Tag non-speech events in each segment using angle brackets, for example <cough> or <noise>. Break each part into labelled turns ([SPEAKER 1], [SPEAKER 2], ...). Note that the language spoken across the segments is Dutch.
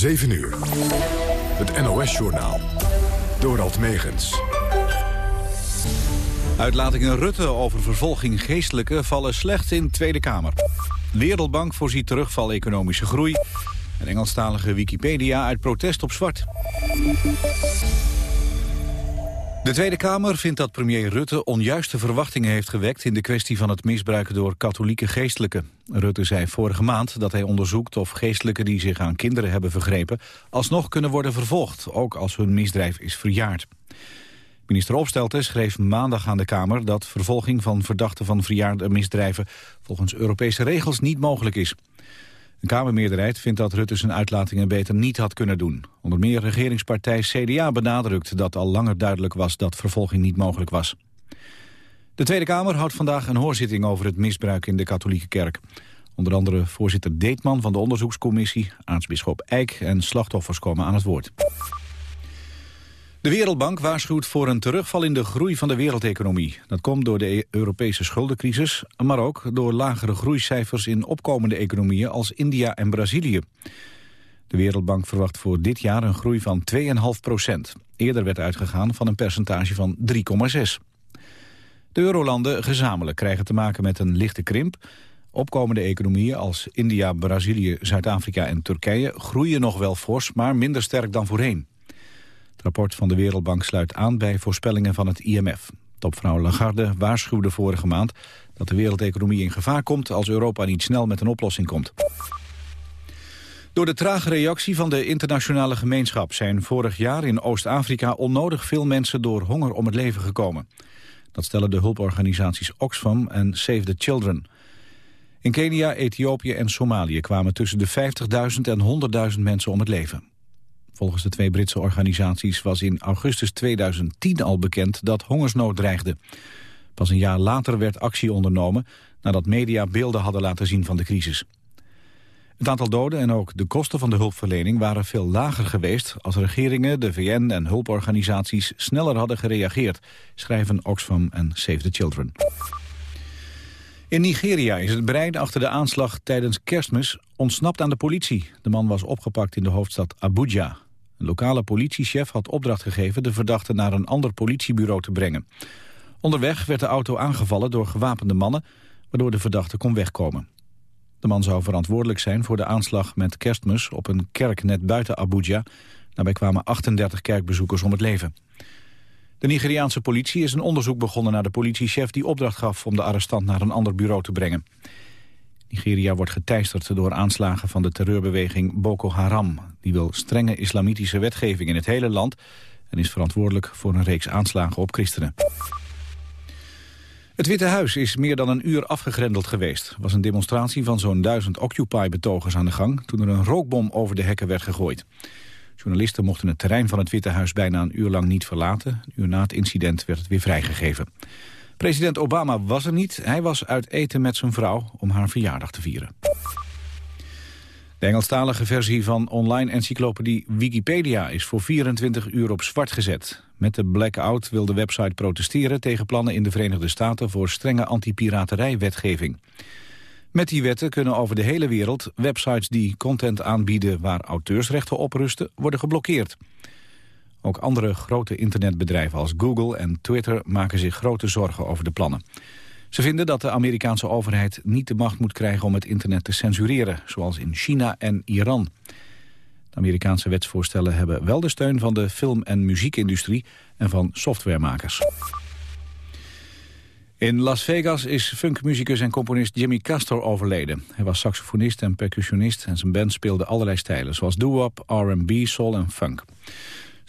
[SPEAKER 1] 7 uur. Het NOS-journaal. Dorald Megens.
[SPEAKER 2] Uitlatingen Rutte over vervolging geestelijke vallen slecht in Tweede Kamer. Wereldbank voorziet terugval economische groei. En Engelstalige Wikipedia uit protest op zwart. De Tweede Kamer vindt dat premier Rutte onjuiste verwachtingen heeft gewekt... in de kwestie van het misbruiken door katholieke geestelijken. Rutte zei vorige maand dat hij onderzoekt of geestelijken die zich aan kinderen hebben vergrepen... alsnog kunnen worden vervolgd, ook als hun misdrijf is verjaard. Minister Opstelten schreef maandag aan de Kamer dat vervolging van verdachten van verjaarde misdrijven volgens Europese regels niet mogelijk is. Een Kamermeerderheid vindt dat Rutte zijn uitlatingen beter niet had kunnen doen. Onder meer regeringspartij CDA benadrukt dat al langer duidelijk was dat vervolging niet mogelijk was. De Tweede Kamer houdt vandaag een hoorzitting over het misbruik in de katholieke kerk. Onder andere voorzitter Deetman van de onderzoekscommissie, aartsbisschop Eijk en slachtoffers komen aan het woord. De Wereldbank waarschuwt voor een terugval in de groei van de wereldeconomie. Dat komt door de Europese schuldencrisis, maar ook door lagere groeicijfers in opkomende economieën als India en Brazilië. De Wereldbank verwacht voor dit jaar een groei van 2,5 procent. Eerder werd uitgegaan van een percentage van 3,6. De eurolanden gezamenlijk krijgen te maken met een lichte krimp. Opkomende economieën als India, Brazilië, Zuid-Afrika en Turkije groeien nog wel fors, maar minder sterk dan voorheen. Het rapport van de Wereldbank sluit aan bij voorspellingen van het IMF. Topvrouw Lagarde waarschuwde vorige maand dat de wereldeconomie in gevaar komt als Europa niet snel met een oplossing komt. Door de trage reactie van de internationale gemeenschap zijn vorig jaar in Oost-Afrika onnodig veel mensen door honger om het leven gekomen. Dat stellen de hulporganisaties Oxfam en Save the Children. In Kenia, Ethiopië en Somalië kwamen tussen de 50.000 en 100.000 mensen om het leven. Volgens de twee Britse organisaties was in augustus 2010 al bekend dat hongersnood dreigde. Pas een jaar later werd actie ondernomen nadat media beelden hadden laten zien van de crisis. Het aantal doden en ook de kosten van de hulpverlening waren veel lager geweest als regeringen, de VN en hulporganisaties sneller hadden gereageerd, schrijven Oxfam en Save the Children. In Nigeria is het brein achter de aanslag tijdens kerstmis ontsnapt aan de politie. De man was opgepakt in de hoofdstad Abuja. Een lokale politiechef had opdracht gegeven de verdachte naar een ander politiebureau te brengen. Onderweg werd de auto aangevallen door gewapende mannen, waardoor de verdachte kon wegkomen. De man zou verantwoordelijk zijn voor de aanslag met kerstmis op een kerk net buiten Abuja. Daarbij kwamen 38 kerkbezoekers om het leven. De Nigeriaanse politie is een onderzoek begonnen naar de politiechef die opdracht gaf om de arrestant naar een ander bureau te brengen. Nigeria wordt geteisterd door aanslagen van de terreurbeweging Boko Haram. Die wil strenge islamitische wetgeving in het hele land... en is verantwoordelijk voor een reeks aanslagen op christenen. Het Witte Huis is meer dan een uur afgegrendeld geweest. Er was een demonstratie van zo'n duizend Occupy-betogers aan de gang... toen er een rookbom over de hekken werd gegooid. Journalisten mochten het terrein van het Witte Huis bijna een uur lang niet verlaten. Een uur na het incident werd het weer vrijgegeven. President Obama was er niet. Hij was uit eten met zijn vrouw om haar verjaardag te vieren. De Engelstalige versie van online encyclopedie Wikipedia is voor 24 uur op zwart gezet. Met de blackout wil de website protesteren tegen plannen in de Verenigde Staten voor strenge antipiraterijwetgeving. Met die wetten kunnen over de hele wereld websites die content aanbieden waar auteursrechten op rusten worden geblokkeerd. Ook andere grote internetbedrijven als Google en Twitter maken zich grote zorgen over de plannen. Ze vinden dat de Amerikaanse overheid niet de macht moet krijgen om het internet te censureren, zoals in China en Iran. De Amerikaanse wetsvoorstellen hebben wel de steun van de film- en muziekindustrie en van softwaremakers. In Las Vegas is funkmuzikus en componist Jimmy Castor overleden. Hij was saxofonist en percussionist en zijn band speelde allerlei stijlen... zoals doo-wop, R&B, soul en funk.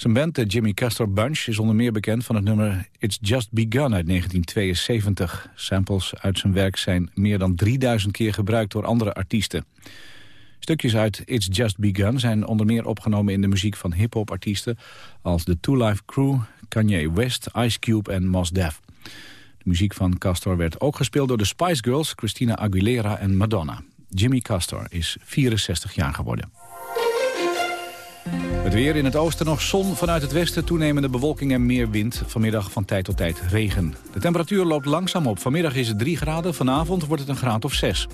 [SPEAKER 2] Zijn band, de Jimmy Castor Bunch, is onder meer bekend van het nummer It's Just Begun uit 1972. Samples uit zijn werk zijn meer dan 3000 keer gebruikt door andere artiesten. Stukjes uit It's Just Begun zijn onder meer opgenomen in de muziek van hip-hop artiesten als The Two Life Crew, Kanye West, Ice Cube en Mos Def. De muziek van Castor werd ook gespeeld door de Spice Girls, Christina Aguilera en Madonna. Jimmy Castor is 64 jaar geworden. Het weer in het oosten nog zon, vanuit het westen toenemende bewolking en meer wind. Vanmiddag van tijd tot tijd regen. De temperatuur loopt langzaam op. Vanmiddag is het 3 graden, vanavond wordt het een graad of 6.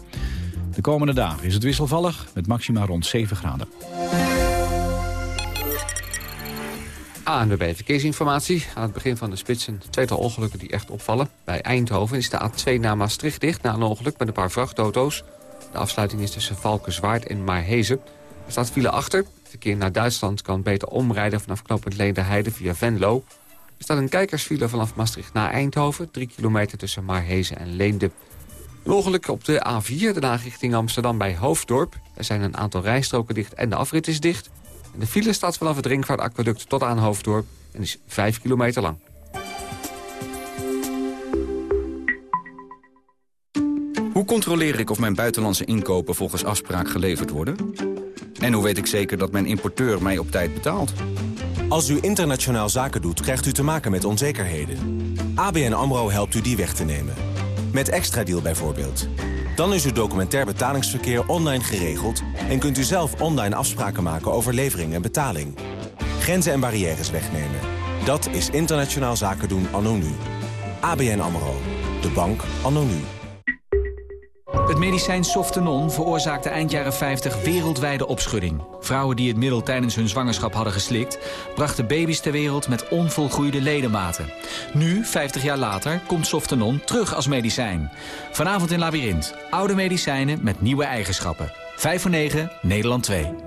[SPEAKER 2] De komende dagen is het wisselvallig met maxima rond 7 graden.
[SPEAKER 3] ANWB Verkeersinformatie. Aan het begin van de spits een tweetal ongelukken die echt opvallen. Bij Eindhoven is de A2 naar Maastricht dicht na een ongeluk met een paar vrachtauto's. De afsluiting is tussen Valkenswaard en Maarhezen. Er staat file achter. Verkeer naar Duitsland kan beter omrijden vanaf knooppunt Leenderheide via Venlo. Er staat een kijkersfile vanaf Maastricht naar Eindhoven. 3 kilometer tussen Maarhezen en Leende. Een ongeluk op de A4, daarna richting Amsterdam bij Hoofddorp. Er zijn een aantal rijstroken dicht en de afrit is dicht. De file staat vanaf het Ringvaartaqueduct tot aan Hoofddorp en is 5 kilometer lang.
[SPEAKER 4] Hoe controleer ik of mijn buitenlandse inkopen volgens afspraak geleverd worden? En hoe weet ik zeker dat mijn importeur mij op tijd betaalt?
[SPEAKER 5] Als u internationaal zaken doet, krijgt u te maken met onzekerheden. ABN AMRO helpt u die weg te nemen. Met Extra Deal bijvoorbeeld. Dan is uw documentair betalingsverkeer online geregeld... en kunt u zelf online afspraken maken over levering en betaling. Grenzen en barrières wegnemen. Dat is internationaal zaken doen anno nu. ABN AMRO. De bank anno nu.
[SPEAKER 6] Het medicijn Softenon veroorzaakte eind jaren 50 wereldwijde opschudding. Vrouwen die het middel tijdens hun zwangerschap hadden geslikt... brachten baby's ter wereld met onvolgroeide ledematen. Nu, 50 jaar later, komt Softenon terug als medicijn. Vanavond in Labyrinth. Oude medicijnen met nieuwe eigenschappen. 5 voor 9, Nederland 2.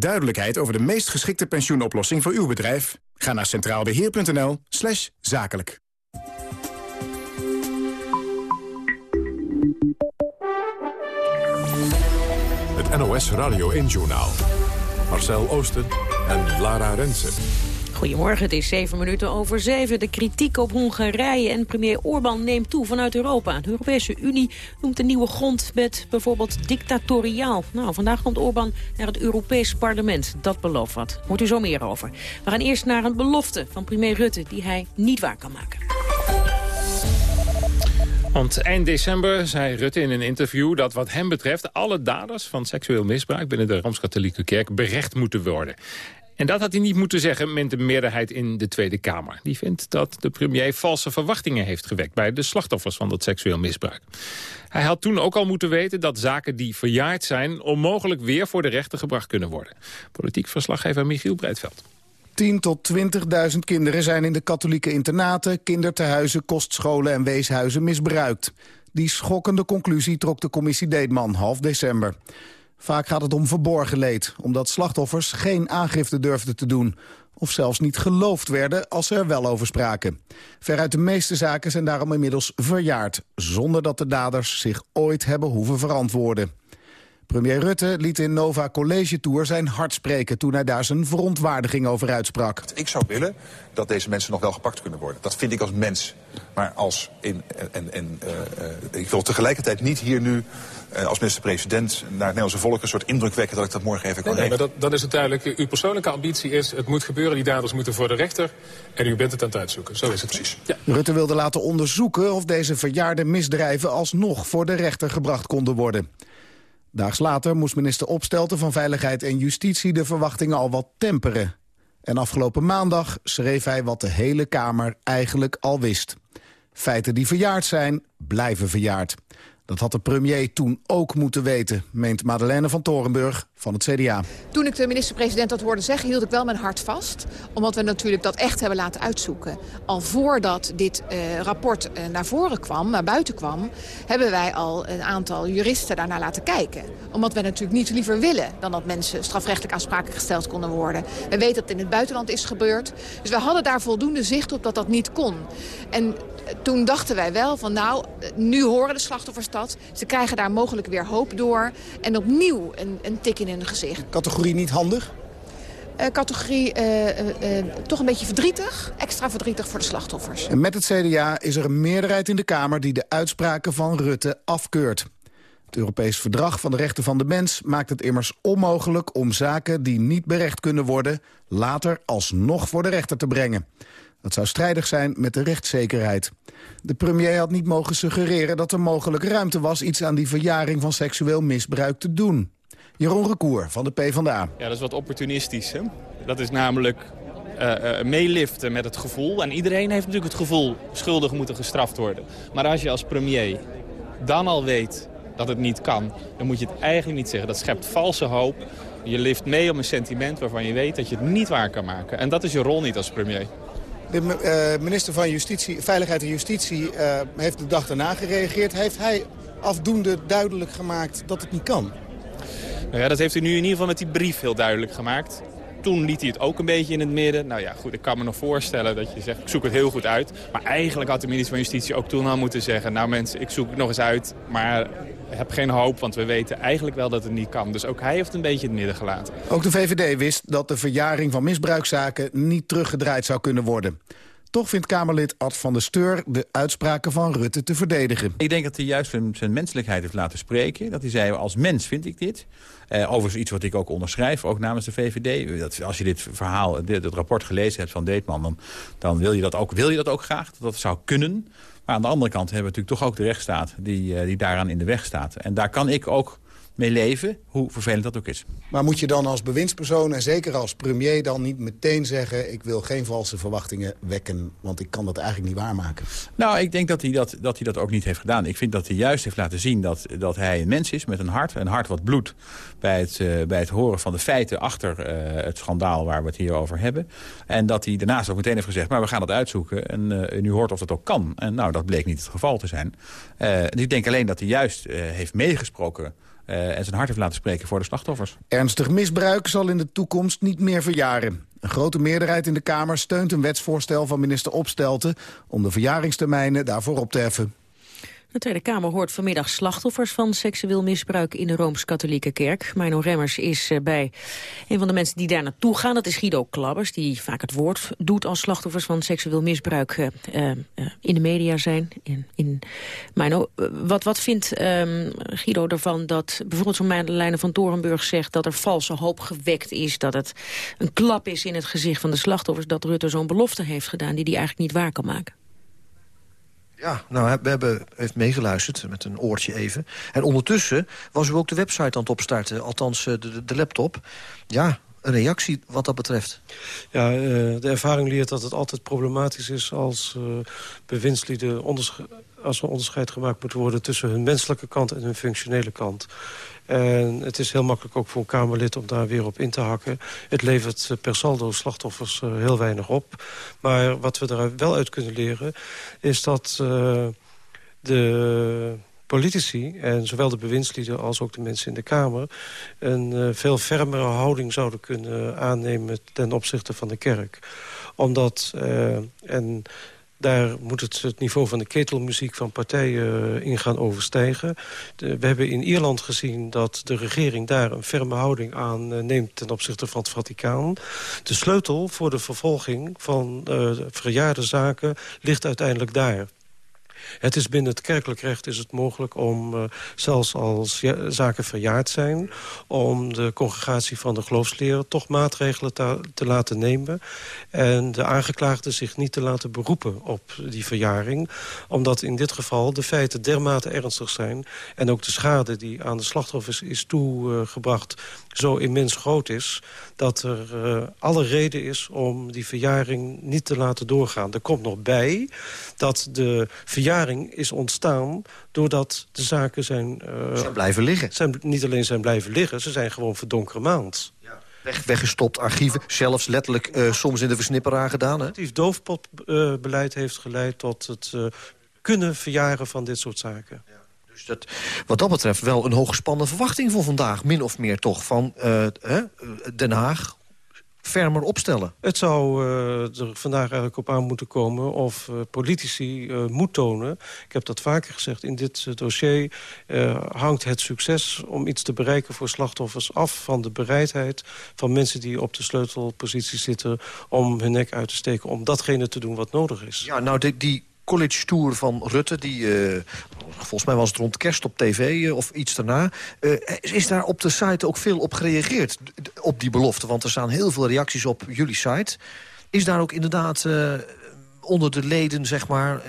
[SPEAKER 7] Duidelijkheid over de meest geschikte pensioenoplossing voor uw bedrijf. Ga naar centraalbeheer.nl slash zakelijk.
[SPEAKER 1] Het NOS Radio 1 Journaal. Marcel Oosten en Lara Rensen.
[SPEAKER 8] Goedemorgen, het is zeven minuten over zeven. De kritiek op Hongarije en premier Orbán neemt toe vanuit Europa. De Europese Unie noemt de nieuwe grondwet bijvoorbeeld dictatoriaal. Nou, vandaag komt Orbán naar het Europees parlement. Dat belooft wat. Hoort u zo meer over. We gaan eerst naar een belofte van premier Rutte die hij niet waar kan maken.
[SPEAKER 9] Want eind december zei Rutte in een interview dat wat hem betreft... alle daders van seksueel misbruik binnen de Rooms-Katholieke Kerk berecht moeten worden. En dat had hij niet moeten zeggen met de meerderheid in de Tweede Kamer. Die vindt dat de premier valse verwachtingen heeft gewekt... bij de slachtoffers van dat seksueel misbruik. Hij had toen ook al moeten weten dat zaken die verjaard zijn... onmogelijk weer voor de rechter gebracht kunnen worden. Politiek verslaggever Michiel Breedveld.
[SPEAKER 10] 10 tot 20.000 kinderen zijn in de katholieke internaten, kindertehuizen, kostscholen en weeshuizen misbruikt. Die schokkende conclusie trok de commissie Deetman half december. Vaak gaat het om verborgen leed, omdat slachtoffers geen aangifte durfden te doen. Of zelfs niet geloofd werden als ze er wel over spraken. Veruit de meeste zaken zijn daarom inmiddels verjaard... zonder dat de daders zich ooit hebben hoeven verantwoorden. Premier Rutte liet in Nova College Tour zijn hart spreken... toen hij daar zijn verontwaardiging over uitsprak.
[SPEAKER 11] Ik zou willen dat deze mensen nog wel gepakt kunnen worden. Dat vind ik als mens. Maar als in, en, en, uh, uh, ik wil tegelijkertijd niet hier nu uh, als minister-president naar het Nederlandse volk... een soort indruk wekken dat ik dat morgen even kan
[SPEAKER 12] nee, nee, maar dat, Dan is het duidelijk. Uw persoonlijke ambitie is, het moet gebeuren. Die daders moeten voor de rechter. En u bent het aan het uitzoeken. Zo is het
[SPEAKER 11] precies.
[SPEAKER 10] Ja. Rutte wilde laten onderzoeken of deze verjaarde misdrijven... alsnog voor de rechter gebracht konden worden. Daags later moest minister Opstelten van Veiligheid en Justitie de verwachtingen al wat temperen. En afgelopen maandag schreef hij wat de hele Kamer eigenlijk al wist. Feiten die verjaard zijn, blijven verjaard. Dat had de premier toen ook moeten weten, meent Madeleine van Torenburg van het CDA.
[SPEAKER 13] Toen ik de minister-president dat hoorde zeggen, hield ik wel mijn hart vast. Omdat we natuurlijk dat echt hebben laten uitzoeken. Al voordat dit uh, rapport uh, naar voren kwam, naar buiten kwam... hebben wij al een aantal juristen daarnaar laten kijken. Omdat we natuurlijk niet liever willen dan dat mensen strafrechtelijk aansprakelijk gesteld konden worden. We weten dat het in het buitenland is gebeurd. Dus we hadden daar voldoende zicht op dat dat niet kon. En toen dachten wij wel van nou, nu horen de slachtoffers dat. Ze krijgen daar mogelijk weer hoop door. En opnieuw een, een tik in hun gezicht.
[SPEAKER 10] Categorie niet handig?
[SPEAKER 13] Uh, categorie uh, uh, toch een beetje verdrietig. Extra verdrietig voor de slachtoffers.
[SPEAKER 10] En met het CDA is er een meerderheid in de Kamer... die de uitspraken van Rutte afkeurt. Het Europees Verdrag van de Rechten van de Mens maakt het immers onmogelijk... om zaken die niet berecht kunnen worden... later alsnog voor de rechter te brengen. Dat zou strijdig zijn met de rechtszekerheid. De premier had niet mogen suggereren dat er mogelijk ruimte was... iets aan die verjaring van seksueel misbruik te doen. Jeroen Recour van de PvdA.
[SPEAKER 14] Ja, dat is wat opportunistisch. Hè? Dat is namelijk uh, uh, meeliften met het gevoel. En iedereen heeft natuurlijk het gevoel, schuldig moeten gestraft worden. Maar als je als premier dan al weet dat het niet kan, dan moet je het eigenlijk niet zeggen. Dat schept valse hoop. Je lift mee om een sentiment waarvan je weet dat je het niet waar kan maken. En dat is je rol niet als premier.
[SPEAKER 10] De uh, minister van Justitie, Veiligheid en Justitie uh, heeft de dag daarna gereageerd. Heeft hij afdoende duidelijk gemaakt dat het niet kan?
[SPEAKER 14] Nou ja, dat heeft hij nu in ieder geval met die brief heel duidelijk gemaakt. Toen liet hij het ook een beetje in het midden. Nou ja, goed, ik kan me nog voorstellen dat je zegt, ik zoek het heel goed uit. Maar eigenlijk had de minister van Justitie ook toen al moeten zeggen... nou mensen, ik zoek het nog eens uit, maar heb geen hoop... want we weten eigenlijk wel dat het niet kan. Dus ook hij heeft een beetje in het midden gelaten.
[SPEAKER 10] Ook de VVD wist dat de verjaring van misbruikzaken niet teruggedraaid zou kunnen worden. Toch vindt Kamerlid Ad van der Steur de uitspraken van Rutte te verdedigen.
[SPEAKER 15] Ik denk dat hij juist zijn menselijkheid heeft laten spreken. Dat hij zei, als mens vind ik dit. Uh, overigens iets wat ik ook onderschrijf, ook namens de VVD. Dat, als je dit verhaal, dit, rapport gelezen hebt van Deetman... dan, wil, je dat ook, wil je dat ook graag, dat zou kunnen. Maar aan de andere kant hebben we natuurlijk toch ook de rechtsstaat... die, uh, die daaraan in de weg staat. En daar kan ik ook mee leven, hoe vervelend dat ook is.
[SPEAKER 10] Maar moet je dan als bewindspersoon en zeker als premier dan niet meteen zeggen... ik wil geen valse verwachtingen wekken, want ik kan dat eigenlijk niet waarmaken?
[SPEAKER 15] Nou, ik denk dat hij dat, dat, hij dat ook niet heeft gedaan. Ik vind dat hij juist heeft laten zien dat, dat hij een mens is met een hart. Een hart wat bloedt bij het, uh, bij het horen van de feiten achter uh, het schandaal waar we het hier over hebben. En dat hij daarnaast ook meteen heeft gezegd, maar we gaan het uitzoeken. En uh, u hoort of dat ook kan. En nou, dat bleek niet het geval te zijn. dus ik denk alleen dat hij juist heeft meegesproken uh, en zijn hart heeft laten spreken voor de slachtoffers.
[SPEAKER 10] Ernstig misbruik zal in de toekomst niet meer verjaren. Een grote meerderheid in de Kamer steunt een wetsvoorstel van minister Opstelten... om de verjaringstermijnen daarvoor op te heffen.
[SPEAKER 8] De Tweede Kamer hoort vanmiddag slachtoffers van seksueel misbruik in de Rooms-Katholieke Kerk. Mino Remmers is eh, bij een van de mensen die daar naartoe gaan. Dat is Guido Klabbers, die vaak het woord doet als slachtoffers van seksueel misbruik uh, uh, in de media zijn. In, in Mino, wat, wat vindt um, Guido ervan dat bijvoorbeeld zo'n Madeleine van Torenburg zegt dat er valse hoop gewekt is, dat het een klap is in het gezicht van de slachtoffers, dat Rutte zo'n belofte heeft gedaan die hij eigenlijk niet waar kan maken?
[SPEAKER 16] Ja, nou, we hebben even meegeluisterd met een oortje even. En ondertussen was u ook de website aan het opstarten, althans de, de, de laptop. Ja, een reactie wat dat betreft?
[SPEAKER 17] Ja, uh, de ervaring leert dat het altijd problematisch is als uh, bewindslieden als er onderscheid gemaakt moet worden tussen hun menselijke kant en hun functionele kant. En het is heel makkelijk ook voor een Kamerlid om daar weer op in te hakken. Het levert eh, per saldo slachtoffers uh, heel weinig op. Maar wat we er wel uit kunnen leren... is dat uh, de politici, en zowel de bewindslieden als ook de mensen in de Kamer... een veel fermere houding zouden kunnen aannemen ten opzichte van de kerk. Omdat, en daar moet het, het niveau van de ketelmuziek van partijen uh, in gaan overstijgen. We hebben in Ierland gezien dat de regering daar een ferme houding aan uh, neemt ten opzichte van het Vaticaan. De sleutel voor de vervolging van uh, verjaarde zaken ligt uiteindelijk daar. Het is binnen het kerkelijk recht is het mogelijk om, uh, zelfs als zaken verjaard zijn... om de congregatie van de geloofsleren toch maatregelen te, te laten nemen... en de aangeklaagde zich niet te laten beroepen op die verjaring. Omdat in dit geval de feiten dermate ernstig zijn... en ook de schade die aan de slachtoffers is toegebracht zo immens groot is... dat er uh, alle reden is om die verjaring niet te laten doorgaan. Er komt nog bij dat de verjaring is ontstaan... doordat de zaken zijn...
[SPEAKER 16] Uh, zijn blijven liggen.
[SPEAKER 17] Zijn, niet alleen zijn blijven liggen, ze zijn gewoon verdonkere maand. Ja.
[SPEAKER 16] Weg, weggestopt, archieven, zelfs letterlijk uh, soms in de versnipperaar gedaan.
[SPEAKER 17] Het doofpotbeleid heeft geleid tot het kunnen verjaren van dit soort zaken. Ja.
[SPEAKER 16] Dus dat, wat dat betreft wel een hooggespannen verwachting voor vandaag. Min of meer toch van Den Haag fermer opstellen.
[SPEAKER 17] Het zou uh, er vandaag eigenlijk op aan moeten komen of uh, politici uh, moet tonen. Ik heb dat vaker gezegd. In dit dossier hangt het succes om iets te bereiken voor slachtoffers af van de bereidheid van mensen die op de sleutelpositie zitten om hun nek uit te steken om datgene te doen wat nodig is.
[SPEAKER 16] Ja, nou die, die college tour van Rutte. Die, uh, volgens mij was het rond kerst op tv uh, of iets daarna. Uh, is daar op de site ook veel op gereageerd? Op die belofte, want er staan heel veel reacties op jullie site. Is daar ook inderdaad onder de leden, zeg maar,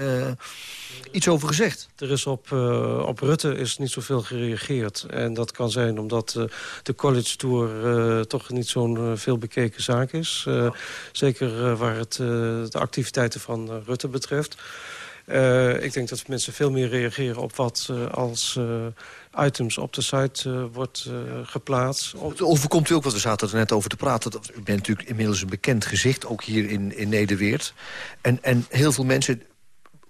[SPEAKER 16] iets over gezegd?
[SPEAKER 17] Er is op, uh, op Rutte is niet zoveel gereageerd. En dat kan zijn omdat uh, de college tour toch niet zo'n veel bekeken zaak is. zeker waar het de activiteiten van Rutte betreft. Ik denk dat mensen veel meer reageren op wat als items op de site wordt geplaatst.
[SPEAKER 16] Overkomt u ook, want we zaten er net over te praten. U bent natuurlijk inmiddels een bekend gezicht, ook hier in, in Nederweert. En, en heel veel mensen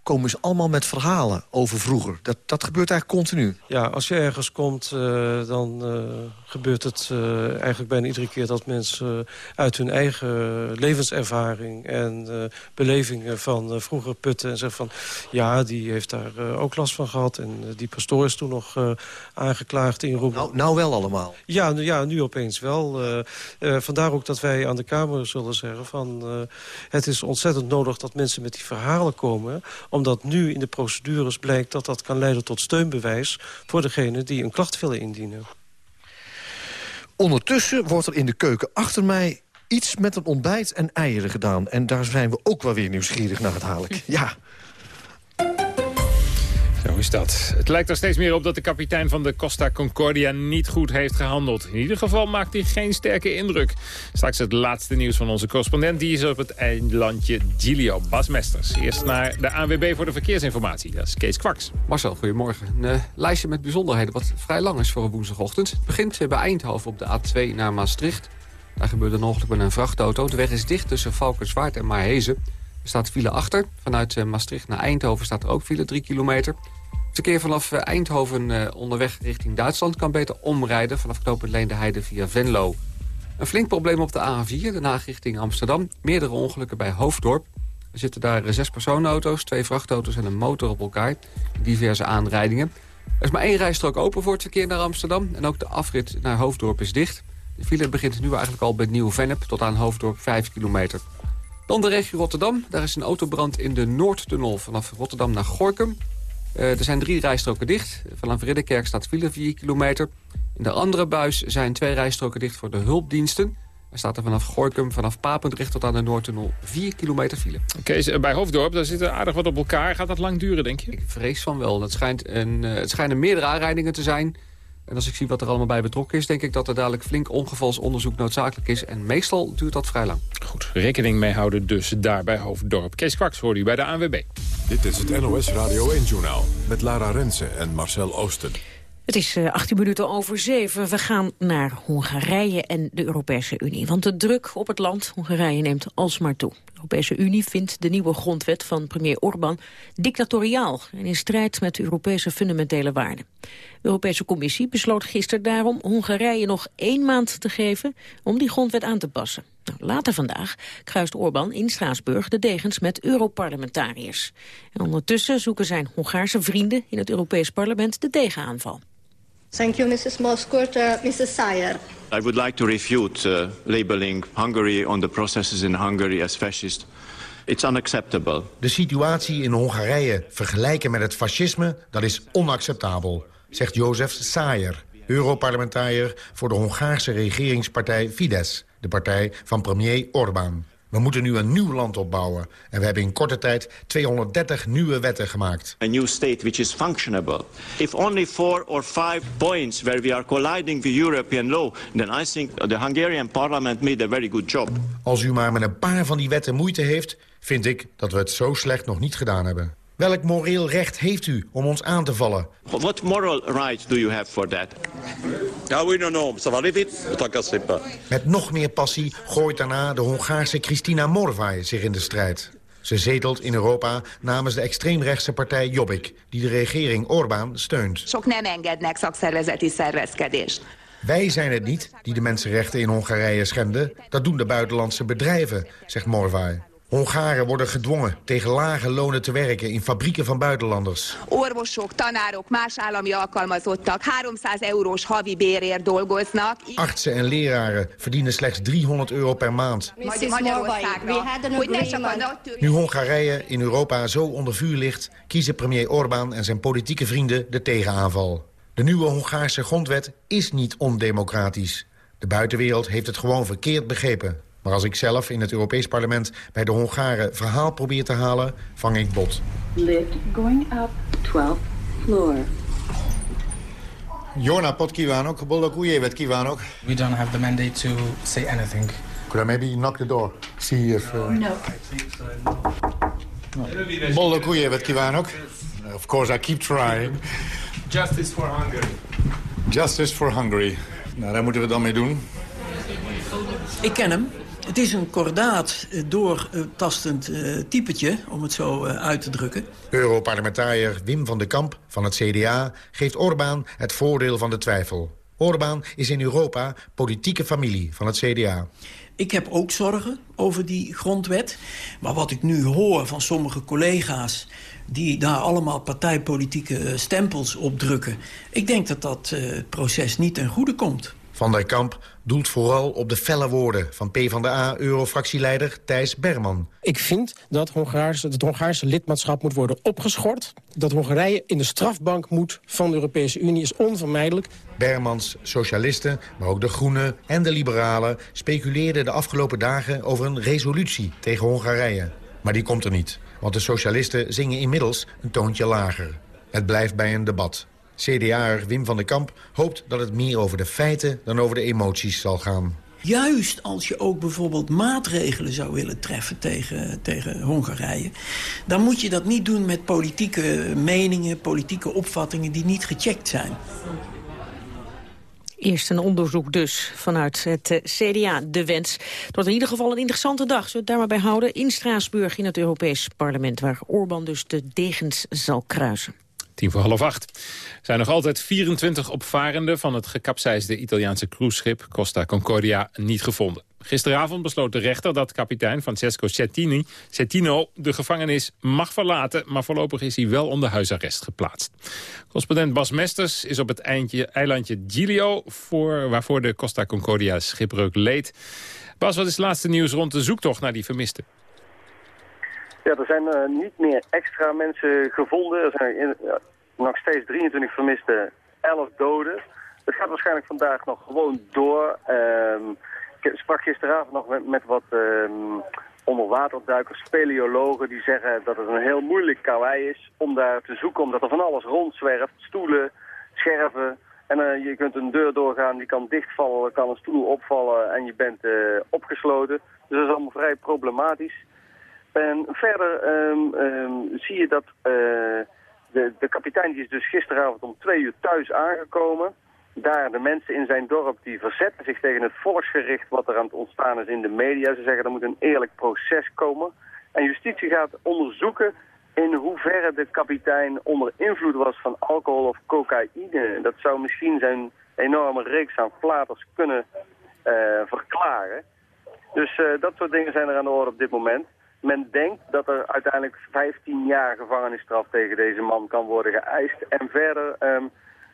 [SPEAKER 16] komen ze allemaal met verhalen over vroeger. Dat, dat gebeurt eigenlijk continu.
[SPEAKER 17] Ja, als je ergens komt, uh, dan uh, gebeurt het uh, eigenlijk bijna iedere keer... dat mensen uit hun eigen levenservaring en belevingen van vroeger putten... en zeggen van, ja, die heeft daar ook last van gehad... en die pastoor is toen nog aangeklaagd in Roem.
[SPEAKER 16] Nou, nou wel allemaal?
[SPEAKER 17] Ja, nu, ja, nu opeens wel. vandaar ook dat wij aan de Kamer zullen zeggen van... het is ontzettend nodig dat mensen met die verhalen komen omdat nu in de procedures blijkt dat dat kan leiden tot steunbewijs... voor degene die een klacht willen indienen.
[SPEAKER 16] Ondertussen wordt er in de keuken achter mij iets met een ontbijt en eieren gedaan. En daar zijn we ook wel weer nieuwsgierig naar, het dadelijk. <laughs> Ja.
[SPEAKER 9] Zo is dat. Het lijkt er steeds meer op dat de kapitein van de Costa Concordia niet goed heeft gehandeld. In ieder geval maakt hij geen sterke indruk. Straks het laatste nieuws van onze correspondent. Die is op het eilandje Giglio, Basmesters. Eerst naar de ANWB voor de verkeersinformatie. Dat is Kees Kwaks.
[SPEAKER 3] Marcel, goedemorgen. Een uh, lijstje met bijzonderheden wat vrij lang is voor een woensdagochtend. Het begint bij Eindhoven op de A2 naar Maastricht. Daar gebeurde een ongeluk met een vrachtauto. De weg is dicht tussen Valkenswaard en Maarhezen. Er staat file achter. Vanuit eh, Maastricht naar Eindhoven staat er ook file 3 kilometer. Het verkeer vanaf eh, Eindhoven eh, onderweg richting Duitsland... kan beter omrijden vanaf knooppunt Leende Heide via Venlo. Een flink probleem op de A4, de Haag richting Amsterdam. Meerdere ongelukken bij Hoofddorp. Er zitten daar zes personenauto's, twee vrachtauto's en een motor op elkaar. Diverse aanrijdingen. Er is maar één rijstrook open voor het verkeer naar Amsterdam. En ook de afrit naar Hoofddorp is dicht. De file begint nu eigenlijk al bij Nieuw-Vennep tot aan Hoofddorp 5 kilometer. Dan de regio Rotterdam. Daar is een autobrand in de Noordtunnel vanaf Rotterdam naar Gorkum. Uh, er zijn drie rijstroken dicht. Vanaf Ridderkerk staat file 4 kilometer. In de andere buis zijn twee rijstroken dicht voor de hulpdiensten. Er staat er vanaf Gorkum, vanaf Papendrecht tot aan de Noordtunnel 4 kilometer file.
[SPEAKER 9] Oké, bij Hoofddorp, daar zitten aardig wat op elkaar. Gaat dat lang duren, denk je?
[SPEAKER 3] Ik vrees van wel. Het, schijnt een, uh, het schijnen meerdere aanrijdingen te zijn. En als ik zie wat er allemaal bij betrokken is... denk ik dat er dadelijk flink ongevalsonderzoek noodzakelijk is. En meestal duurt dat vrij lang.
[SPEAKER 9] Goed, rekening mee houden dus daar bij Hoofddorp. Kees Kwaks hoorde u bij de ANWB.
[SPEAKER 1] Dit is het NOS Radio 1-journaal met Lara Rensen en Marcel Oosten.
[SPEAKER 8] Het is 18 eh, minuten over 7. We gaan naar Hongarije en de Europese Unie. Want de druk op het land Hongarije neemt alsmaar toe. De Europese Unie vindt de nieuwe grondwet van premier Orbán dictatoriaal... en in strijd met Europese fundamentele waarden. De Europese Commissie besloot gisteren daarom Hongarije nog één maand te geven... om die grondwet aan te passen. Nou, later vandaag kruist Orbán in Straatsburg de degens met Europarlementariërs. En ondertussen zoeken zijn Hongaarse vrienden in het Europees Parlement de tegenaanval.
[SPEAKER 18] Thank you, Mrs. Moskort. Uh, Mrs. Sayer.
[SPEAKER 19] I would like to refute uh, labeling Hungary on the processes in Hungary as fascist. It's unacceptable.
[SPEAKER 20] De situatie in Hongarije vergelijken met het fascisme, dat is onacceptabel, zegt Jozef Sayer, Europarlementariër voor de Hongaarse regeringspartij Fidesz, de partij van premier Orbán. We moeten nu een nieuw land opbouwen. En we hebben in korte tijd 230 nieuwe wetten gemaakt.
[SPEAKER 19] A new state which is functionable. If only four or five points where we are colliding with European law, then I think the Hungarian parliament made a very good job.
[SPEAKER 20] Als u maar met een paar van die wetten moeite heeft, vind ik dat we het zo slecht nog niet gedaan hebben. Welk moreel recht heeft u om ons aan te vallen?
[SPEAKER 19] What moral right do you have for that?
[SPEAKER 21] Ja, we don't know. Vite.
[SPEAKER 20] Met nog meer passie gooit daarna de Hongaarse Kristina Morvai zich in de strijd. Ze zetelt in Europa namens de extreemrechtse partij Jobbik... die de regering Orbán steunt.
[SPEAKER 22] Sok nem engednek szakszervezeti szervezkedést.
[SPEAKER 20] Wij zijn het niet die de mensenrechten in Hongarije schenden. Dat doen de buitenlandse bedrijven, zegt Morvai. Hongaren worden gedwongen tegen lage lonen te werken in fabrieken van buitenlanders.
[SPEAKER 22] Orvosok, tanárok, más állami alkalmazottak 300 eurós havi bérért dolgoznak.
[SPEAKER 20] Artsen en leraren verdienen slechts 300 euro per maand. Nu Hongarije in Europa zo onder vuur ligt... kiezen premier Orbán en zijn politieke vrienden de tegenaanval. De nieuwe Hongaarse grondwet is niet ondemocratisch. De buitenwereld heeft het gewoon verkeerd begrepen. Maar als ik zelf in het Europees Parlement bij de Hongaren verhaal probeer te halen, vang ik bot.
[SPEAKER 23] Lift going up 12th floor.
[SPEAKER 20] Jona pot évet kívánok.
[SPEAKER 24] We don't have the mandate to say anything.
[SPEAKER 20] Could I maybe knock the door? See if... Uh...
[SPEAKER 23] No.
[SPEAKER 20] Boldog új évet kívánok. Of course, I keep trying.
[SPEAKER 24] Justice for Hungary.
[SPEAKER 20] Justice for Hungary. Nou, daar moeten we dan mee doen.
[SPEAKER 25] Ik ken hem. Het is een kordaat, eh, doortastend uh, typetje, om het zo uh, uit te drukken.
[SPEAKER 20] Europarlementariër Wim van den Kamp van het CDA geeft Orbán het voordeel van de twijfel. Orbán is in Europa politieke familie van het CDA.
[SPEAKER 25] Ik heb ook zorgen over die grondwet. Maar wat ik nu hoor van sommige collega's die daar allemaal partijpolitieke stempels op drukken... ik denk dat dat proces niet ten goede komt.
[SPEAKER 20] Van der Kamp doelt vooral op de felle woorden van PvdA-eurofractieleider Thijs Berman.
[SPEAKER 26] Ik vind dat Hongaarse, het Hongaarse lidmaatschap moet worden opgeschort. Dat Hongarije in de strafbank moet van de Europese Unie is onvermijdelijk.
[SPEAKER 20] Bermans socialisten, maar ook de Groenen en de Liberalen... speculeerden de afgelopen dagen over een resolutie tegen Hongarije. Maar die komt er niet, want de socialisten zingen inmiddels een toontje lager. Het blijft bij een debat. CDA'er Wim van den Kamp hoopt dat het meer over de feiten dan over de emoties zal gaan.
[SPEAKER 25] Juist als je ook bijvoorbeeld maatregelen zou willen treffen tegen, tegen Hongarije... dan moet je dat niet doen met politieke meningen, politieke opvattingen die niet gecheckt zijn.
[SPEAKER 8] Eerst een onderzoek dus vanuit het eh, CDA, de wens. Het wordt in ieder geval een interessante dag, zullen we het daar maar bij houden... in Straatsburg in het Europees Parlement... waar Orbán dus de degens zal kruisen.
[SPEAKER 9] Tien voor half acht. Er zijn nog altijd 24 opvarenden van het gekapseisde Italiaanse cruiseschip Costa Concordia niet gevonden. Gisteravond besloot de rechter dat kapitein Francesco Cettini, Cettino de gevangenis mag verlaten, maar voorlopig is hij wel onder huisarrest geplaatst. Correspondent Bas Mesters is op het eindje, eilandje Giglio, voor, waarvoor de Costa Concordia schipbreuk leed. Bas, wat is het laatste nieuws rond de zoektocht naar die vermisten?
[SPEAKER 27] Ja, er zijn uh, niet meer extra mensen gevonden. Er zijn nog steeds 23 vermisten, 11 doden. Het gaat waarschijnlijk vandaag nog gewoon door. Um, ik sprak gisteravond nog met, met wat um, onderwaterduikers, speleologen... die zeggen dat het een heel moeilijk kauwei is om daar te zoeken... omdat er van alles rondzwerft, stoelen, scherven... En uh, je kunt een deur doorgaan, die kan dichtvallen, kan een stoel opvallen en je bent opgesloten. Dus dat is allemaal vrij problematisch. En verder um, zie je dat uh, de, de kapitein die is dus gisteravond om twee uur thuis aangekomen. Daar de mensen in zijn dorp die verzetten zich tegen het volksgericht wat er aan het ontstaan is in de media. Ze zeggen er moet een eerlijk proces komen. En justitie gaat onderzoeken in hoeverre de kapitein onder invloed was van alcohol of cocaïne. Dat zou misschien zijn enorme reeks aan flaters kunnen uh, verklaren. Dus uh, dat soort dingen zijn er aan de orde op dit moment. Men denkt dat er uiteindelijk 15 jaar gevangenisstraf tegen deze man kan worden geëist. En verder um,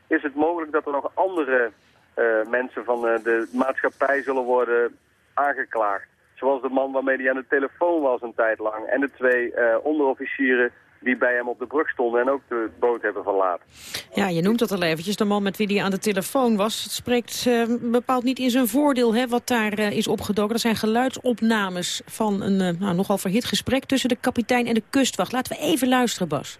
[SPEAKER 27] is het mogelijk dat er nog andere uh, mensen van uh, de maatschappij zullen worden aangeklaagd. Zoals de man waarmee hij aan de telefoon was een tijd lang. En de twee uh, onderofficieren die bij hem op de brug stonden en ook de boot hebben verlaten.
[SPEAKER 8] Ja, je noemt dat al eventjes. De man met wie hij aan de telefoon was... Het spreekt uh, bepaald niet in zijn voordeel hè, wat daar uh, is opgedoken. Dat zijn geluidsopnames van een uh, nou, nogal verhit gesprek... tussen de kapitein en de kustwacht. Laten we even luisteren, Bas.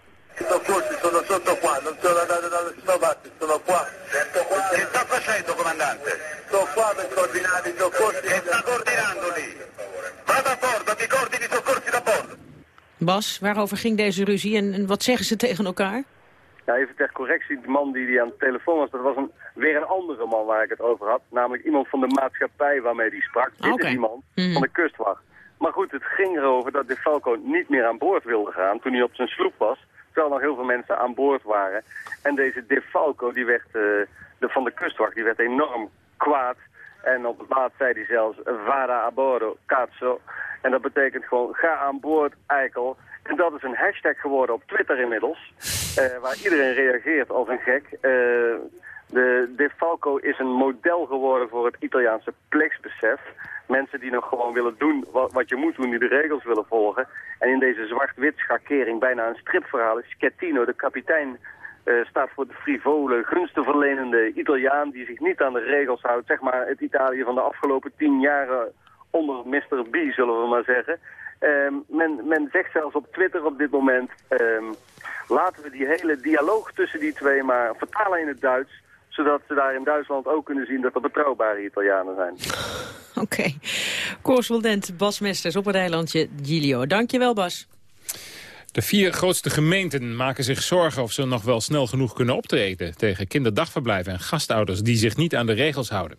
[SPEAKER 8] Bas, waarover ging deze ruzie en, en wat zeggen ze <laughs> tegen elkaar?
[SPEAKER 27] Ja, even ter correctie, die man die, die aan de telefoon was, dat was een, weer een andere man waar ik het over had. Namelijk iemand van de maatschappij waarmee die sprak. Dit
[SPEAKER 8] okay.
[SPEAKER 27] is iemand
[SPEAKER 8] Mhm.
[SPEAKER 27] van de kustwacht. Maar goed, het ging erover dat de Falco niet meer aan boord wilde gaan toen hij op zijn sloep was. Terwijl nog heel veel mensen aan boord waren. En deze De Falco, die werd, uh, de, van de kustwacht, die werd enorm kwaad. En op het laatst zei hij zelfs, vada a bordo, cazzo. En dat betekent gewoon, ga aan boord, eikel. En dat is een hashtag geworden op Twitter inmiddels. Uh, waar iedereen reageert als een gek. Uh, de De Falco is een model geworden voor het Italiaanse pleksbesef. Mensen die nog gewoon willen doen wat, wat je moet doen, die de regels willen volgen. En in deze zwart-wit schakering, bijna een stripverhaal, is Schettino, de kapitein, uh, staat voor de frivole, gunstenverlenende Italiaan die zich niet aan de regels houdt. Zeg maar het Italië van de afgelopen tien jaren onder Mr. B, zullen we maar zeggen. Ehm, men, men zegt zelfs op Twitter op dit moment... ehm, laten we die hele dialoog tussen die twee maar vertalen in het Duits... zodat ze daar in Duitsland ook kunnen zien dat er betrouwbare Italianen zijn.
[SPEAKER 8] Oké. Correspondent Bas Mesters op het eilandje Giglio. Dankjewel, Bas.
[SPEAKER 9] De vier grootste gemeenten maken zich zorgen of ze nog wel snel genoeg kunnen optreden... tegen kinderdagverblijven en gastouders die zich niet aan de regels houden.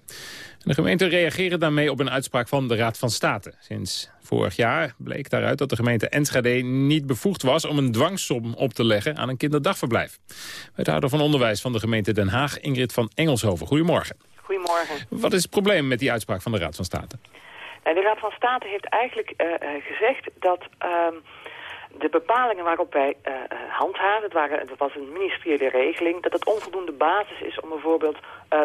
[SPEAKER 9] De gemeenten reageren daarmee op een uitspraak van de Raad van State. Sinds vorig jaar bleek daaruit dat de gemeente Enschede niet bevoegd was... om een dwangsom op te leggen aan een kinderdagverblijf. Wethouder van Onderwijs van de gemeente Den Haag, Ingrid van Engelshoven. Goedemorgen.
[SPEAKER 28] Goedemorgen.
[SPEAKER 9] Wat is het probleem met die uitspraak van de Raad van State?
[SPEAKER 28] Nou, de Raad van State heeft eigenlijk uh, uh, gezegd dat uh, de bepalingen waarop wij handhaven, het, waren, het, was een ministeriële regeling, dat het onvoldoende basis is om bijvoorbeeld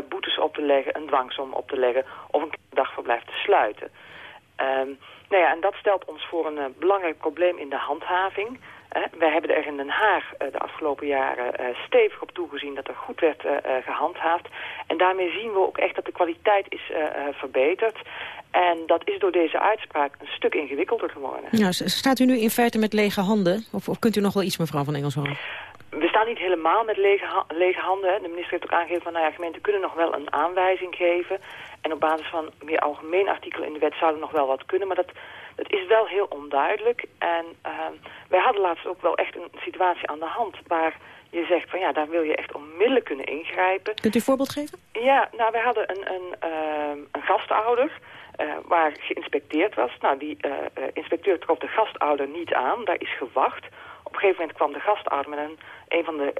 [SPEAKER 28] boetes op te leggen, een dwangsom op te leggen of een dagverblijf te sluiten. Um, nou ja, en dat stelt ons voor een belangrijk probleem in de handhaving. wij hebben er in Den Haag de afgelopen jaren stevig op toegezien dat er goed werd gehandhaafd. En daarmee zien we ook echt dat de kwaliteit is verbeterd. En dat is door deze uitspraak een stuk ingewikkelder geworden.
[SPEAKER 8] Ja, staat u nu in feite met lege handen? Of, of kunt u nog wel iets, mevrouw van Engelshoven?
[SPEAKER 28] We staan niet helemaal met lege, ha lege handen. De minister heeft ook aangegeven van, nou ja, gemeenten kunnen nog wel een aanwijzing geven. En op basis van meer algemeen artikel in de wet zouden nog wel wat kunnen. Maar dat, dat is wel heel onduidelijk. En uh, wij hadden laatst ook wel echt een situatie aan de hand waar je zegt van ja, daar wil je echt onmiddellijk kunnen ingrijpen.
[SPEAKER 8] Kunt u een voorbeeld geven?
[SPEAKER 28] Ja, nou, wij hadden een, een, uh, een gastouder uh, waar geïnspecteerd was. Nou, die uh, inspecteur trof de gastouder niet aan, daar is gewacht. Op een gegeven moment kwam de gastouder met een, een van de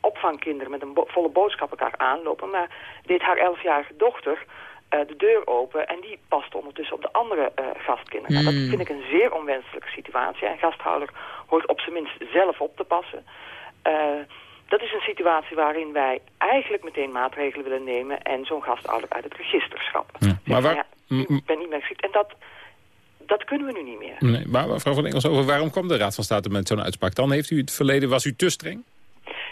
[SPEAKER 28] opvangkinderen met een bo volle boodschappenkar aanlopen. Maar deed haar elfjarige dochter de deur open en die paste ondertussen op de andere gastkinderen. Mm. Nou, dat vind ik een zeer onwenselijke situatie. Een gasthouder hoort op zijn minst zelf op te passen. Dat is een situatie waarin wij eigenlijk meteen maatregelen willen nemen... en zo'n gastouder uit het register schrappen.
[SPEAKER 9] Ja, maar waar...
[SPEAKER 28] ja, ik ben niet meer geschikt. En dat, dat kunnen we nu niet meer.
[SPEAKER 9] Nee, maar mevrouw van Engels, over waarom kwam de Raad van State met zo'n uitspraak? Dan heeft u het verleden, was u te streng?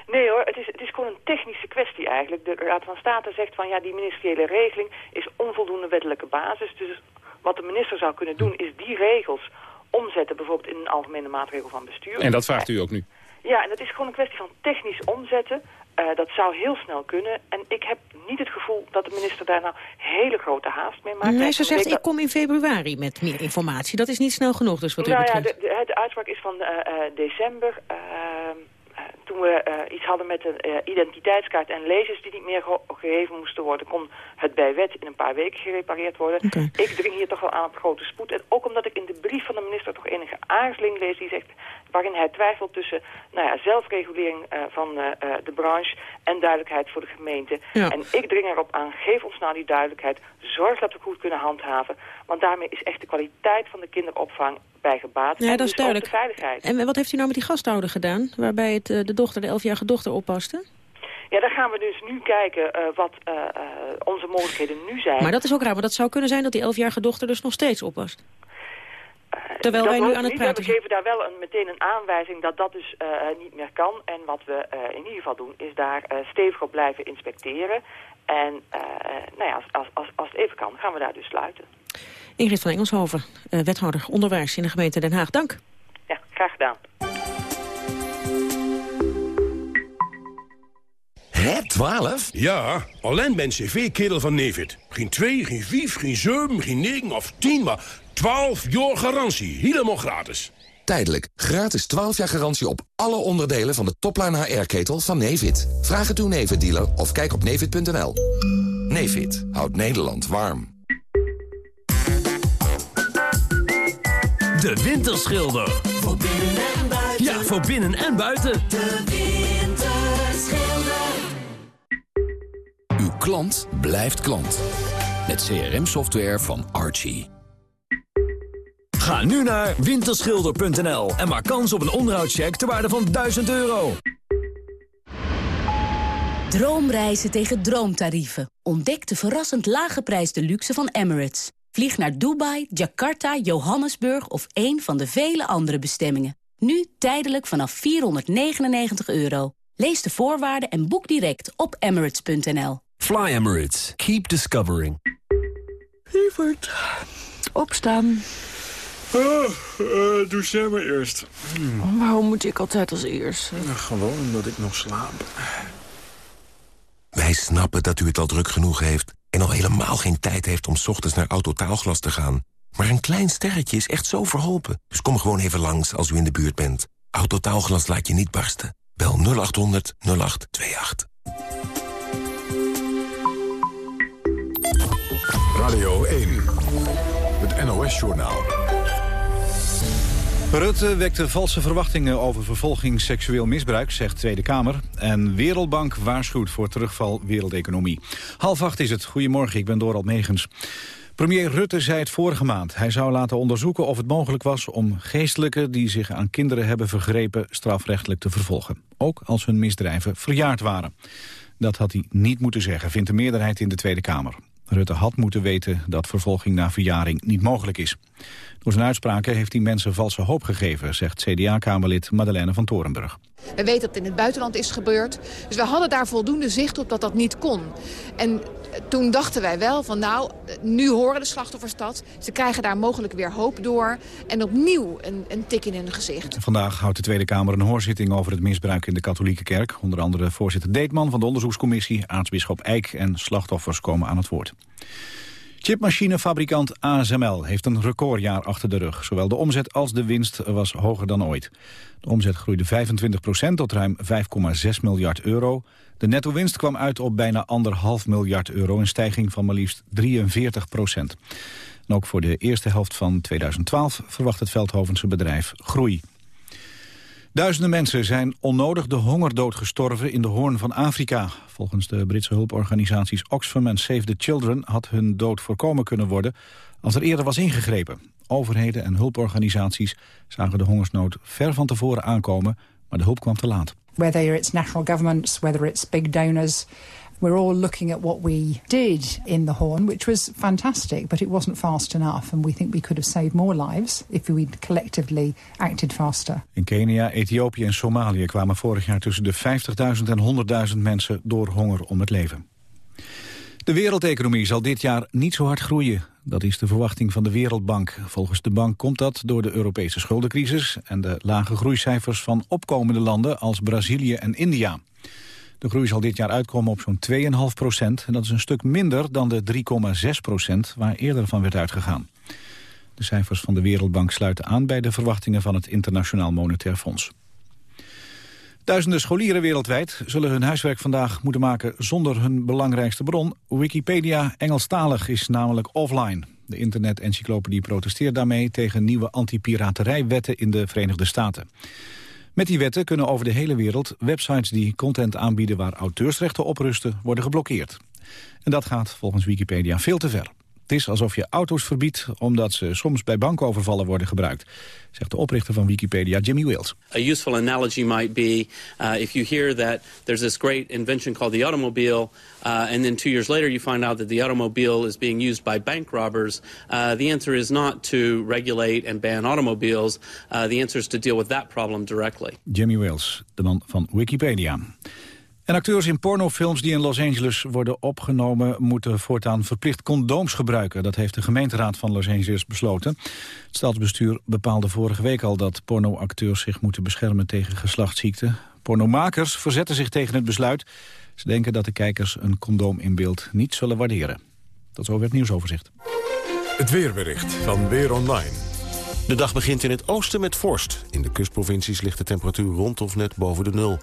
[SPEAKER 28] Nee hoor, het is, het is gewoon een technische kwestie eigenlijk. De Raad van State zegt van ja, die ministeriële regeling is onvoldoende wettelijke basis. Dus wat de minister zou kunnen doen is die regels omzetten bijvoorbeeld in een algemene maatregel van bestuur.
[SPEAKER 9] En dat vraagt u ook nu?
[SPEAKER 28] Ja, en dat is gewoon een kwestie van technisch omzetten. Uh, dat zou heel snel kunnen. En ik heb niet het gevoel dat de minister daar nou hele grote haast mee maakt.
[SPEAKER 8] Nee, ze zegt, ik kom in februari met meer informatie. Dat is niet snel genoeg, dus wat u
[SPEAKER 28] nou
[SPEAKER 8] betreft.
[SPEAKER 28] Ja, de, de, de uitspraak is van uh, uh, december. toen we iets hadden met een identiteitskaart en lezers die niet meer ge gegeven moesten worden... kon het bij wet in een paar weken gerepareerd worden.
[SPEAKER 8] Okay.
[SPEAKER 28] Ik dring hier toch wel aan op grote spoed. En ook omdat ik in de brief van de minister toch enige aarzeling lees... die zegt waarin hij twijfelt tussen nou ja, zelfregulering uh, van uh, de branche en duidelijkheid voor de gemeente.
[SPEAKER 8] Ja.
[SPEAKER 28] En ik dring erop aan, geef ons nou die duidelijkheid, zorg dat we goed kunnen handhaven, want daarmee is echt de kwaliteit van de kinderopvang bij gebaat.
[SPEAKER 8] Ja,
[SPEAKER 28] en
[SPEAKER 8] dat is
[SPEAKER 28] dus
[SPEAKER 8] duidelijk.
[SPEAKER 28] De veiligheid.
[SPEAKER 8] En wat heeft u nou met die gastouder gedaan, waarbij het, de dochter, de elfjarige dochter, oppaste?
[SPEAKER 28] Ja, daar gaan we dus nu kijken uh, wat uh, uh, onze mogelijkheden nu zijn.
[SPEAKER 8] Maar dat is ook raar, maar dat zou kunnen zijn dat die elfjarige dochter dus nog steeds oppast. Terwijl
[SPEAKER 28] dat
[SPEAKER 8] wij nu aan het praten
[SPEAKER 28] We geven daar wel een, meteen een aanwijzing dat dat dus uh, niet meer kan. En wat we uh, in ieder geval doen, is daar uh, stevig op blijven inspecteren. En nou ja, als, als, als, als het even kan, gaan we daar dus sluiten.
[SPEAKER 8] Ingrid van Engelshoven, wethouder onderwijs in de gemeente Den Haag. Dank.
[SPEAKER 28] Ja, graag gedaan.
[SPEAKER 29] Hè, 12?
[SPEAKER 30] Ja, alleen ben cv-kerel van Nevid. Geen 2, geen 5, geen 7, geen 9 of 10, maar 12 jaar garantie. Helemaal gratis.
[SPEAKER 29] Tijdelijk. Gratis 12 jaar garantie op alle onderdelen van de topline HR-ketel van Nevid. Vraag het uw Nevid-dealer of kijk op nevid.nl. Nevid houdt Nederland warm.
[SPEAKER 31] De Winterschilder.
[SPEAKER 32] Voor binnen en buiten.
[SPEAKER 31] Ja, voor binnen en buiten.
[SPEAKER 32] De Winterschilder.
[SPEAKER 29] Uw klant blijft klant. Met CRM-software van Archie.
[SPEAKER 31] Ga nu naar winterschilder.nl en maak kans op een onderhoudscheck ter waarde van 1000 euro.
[SPEAKER 33] Droomreizen tegen droomtarieven. Ontdek de verrassend lage prijs de luxe van Emirates. Vlieg naar Dubai, Jakarta, Johannesburg of een van de vele andere bestemmingen. Nu tijdelijk vanaf 499 euro. Lees de voorwaarden en boek direct op emirates.nl.
[SPEAKER 31] Fly Emirates. Keep discovering.
[SPEAKER 33] Lievert,
[SPEAKER 34] opstaan?
[SPEAKER 35] Oh, uh, doe jij maar eerst.
[SPEAKER 34] Hmm. Waarom moet ik altijd als eerst?
[SPEAKER 35] Nou, gewoon omdat ik nog slaap.
[SPEAKER 36] Wij snappen dat u het al druk genoeg heeft... en al helemaal geen tijd heeft om 's ochtends naar Autotaalglas te gaan. Maar een klein sterretje is echt zo verholpen. Dus kom gewoon even langs als u in de buurt bent. Autotaalglas laat je niet barsten. Bel 0800 0828.
[SPEAKER 1] Radio 1, het NOS-journaal.
[SPEAKER 2] Rutte wekte valse verwachtingen over vervolging seksueel misbruik, zegt Tweede Kamer. En Wereldbank waarschuwt voor terugval wereldeconomie. Half acht is het. Goedemorgen, ik ben Dorald Megens. Premier Rutte zei het vorige maand. Hij zou laten onderzoeken of het mogelijk was om geestelijken... die zich aan kinderen hebben vergrepen strafrechtelijk te vervolgen. Ook als hun misdrijven verjaard waren. Dat had hij niet moeten zeggen, vindt de meerderheid in de Tweede Kamer. Rutte had moeten weten dat vervolging na verjaring niet mogelijk is. Door zijn uitspraken heeft hij mensen valse hoop gegeven... zegt CDA-kamerlid Madeleine van Torenburg.
[SPEAKER 13] We weten dat het in het buitenland is gebeurd. Dus we hadden daar voldoende zicht op dat dat niet kon. En toen dachten wij wel van nou, nu horen de slachtoffers dat. Ze krijgen daar mogelijk weer hoop door. En opnieuw een, een tik in hun gezicht.
[SPEAKER 2] Vandaag houdt de Tweede Kamer een hoorzitting over het misbruik in de katholieke kerk. Onder andere voorzitter Deetman van de onderzoekscommissie, aartsbisschop Eijk en slachtoffers komen aan het woord. Chipmachinefabrikant ASML heeft een recordjaar achter de rug. Zowel de omzet als de winst was hoger dan ooit. De omzet groeide 25% tot ruim 5,6 miljard euro. De netto-winst kwam uit op bijna 1,5 miljard euro, een stijging van maar liefst 43 procent. En ook voor de eerste helft van 2012 verwacht het Veldhovense bedrijf groei. Duizenden mensen zijn onnodig de hongerdood gestorven in de hoorn van Afrika. Volgens de Britse hulporganisaties Oxfam en Save the Children had hun dood voorkomen kunnen worden als er eerder was ingegrepen. Overheden en hulporganisaties zagen de hongersnood ver van tevoren aankomen, maar de hulp kwam te laat.
[SPEAKER 37] Whether it's national governments, whether it's big donors, we're all looking at what we did in the Horn, which was fantastic, but it wasn't fast enough. And we think we could have saved more lives if we'd collectively acted faster.
[SPEAKER 2] In Kenia, Ethiopië en Somalië kwamen vorig jaar tussen de 50.000 en 100.000 mensen door honger om het leven. De wereldeconomie zal dit jaar niet zo hard groeien. Dat is de verwachting van de Wereldbank. Volgens de bank komt dat door de Europese schuldencrisis... en de lage groeicijfers van opkomende landen als Brazilië en India. De groei zal dit jaar uitkomen op zo'n 2,5 procent. En dat is een stuk minder dan de 3,6 procent waar eerder van werd uitgegaan. De cijfers van de Wereldbank sluiten aan bij de verwachtingen van het Internationaal Monetair Fonds. Duizenden scholieren wereldwijd zullen hun huiswerk vandaag moeten maken zonder hun belangrijkste bron. Wikipedia Engelstalig is namelijk offline. De internet-encyclopedie protesteert daarmee tegen nieuwe anti-piraterijwetten in de Verenigde Staten. Met die wetten kunnen over de hele wereld websites die content aanbieden waar auteursrechten op rusten worden geblokkeerd. En dat gaat volgens Wikipedia veel te ver. Het is alsof je auto's verbiedt omdat ze soms bij bankovervallen worden gebruikt, zegt de oprichter van Wikipedia, Jimmy Wales.
[SPEAKER 38] A useful analogy might be uh, if you hear that there's this great invention called the automobile, uh, and then two years later you find out that the automobile is being used by bank robbers. Uh, the answer is not to regulate and ban automobiles. Uh, the answer is to deal with that problem directly.
[SPEAKER 2] Jimmy Wales, de man van Wikipedia. En acteurs in pornofilms die in Los Angeles worden opgenomen... moeten voortaan verplicht condooms gebruiken. Dat heeft de gemeenteraad van Los Angeles besloten. Het stadsbestuur bepaalde vorige week al dat pornoacteurs... zich moeten beschermen tegen geslachtsziekten. Pornomakers verzetten zich tegen het besluit. Ze denken dat de kijkers een condoom in beeld niet zullen waarderen. Tot zover het nieuwsoverzicht.
[SPEAKER 1] Het weerbericht van Weer Online.
[SPEAKER 39] De dag begint in het oosten met vorst. In de kustprovincies ligt de temperatuur rond of net boven de nul.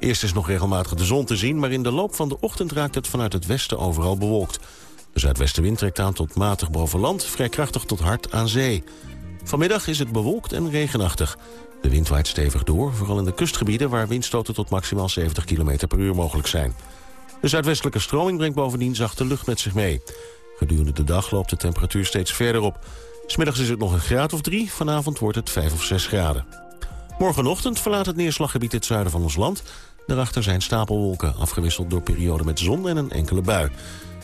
[SPEAKER 39] Eerst is nog regelmatig de zon te zien... maar in de loop van de ochtend raakt het vanuit het westen overal bewolkt. De zuidwestenwind trekt aan tot matig boven land... vrij krachtig tot hard aan zee. Vanmiddag is het bewolkt en regenachtig. De wind waait stevig door, vooral in de kustgebieden... waar windstoten tot maximaal 70 km per uur mogelijk zijn. De zuidwestelijke stroming brengt bovendien zachte lucht met zich mee. Gedurende de dag loopt de temperatuur steeds verder op. Smiddags is het nog een graad of drie, vanavond wordt het 5 of 6 graden. Morgenochtend verlaat het neerslaggebied het zuiden van ons land... Daarachter zijn stapelwolken, afgewisseld door perioden met zon en een enkele bui.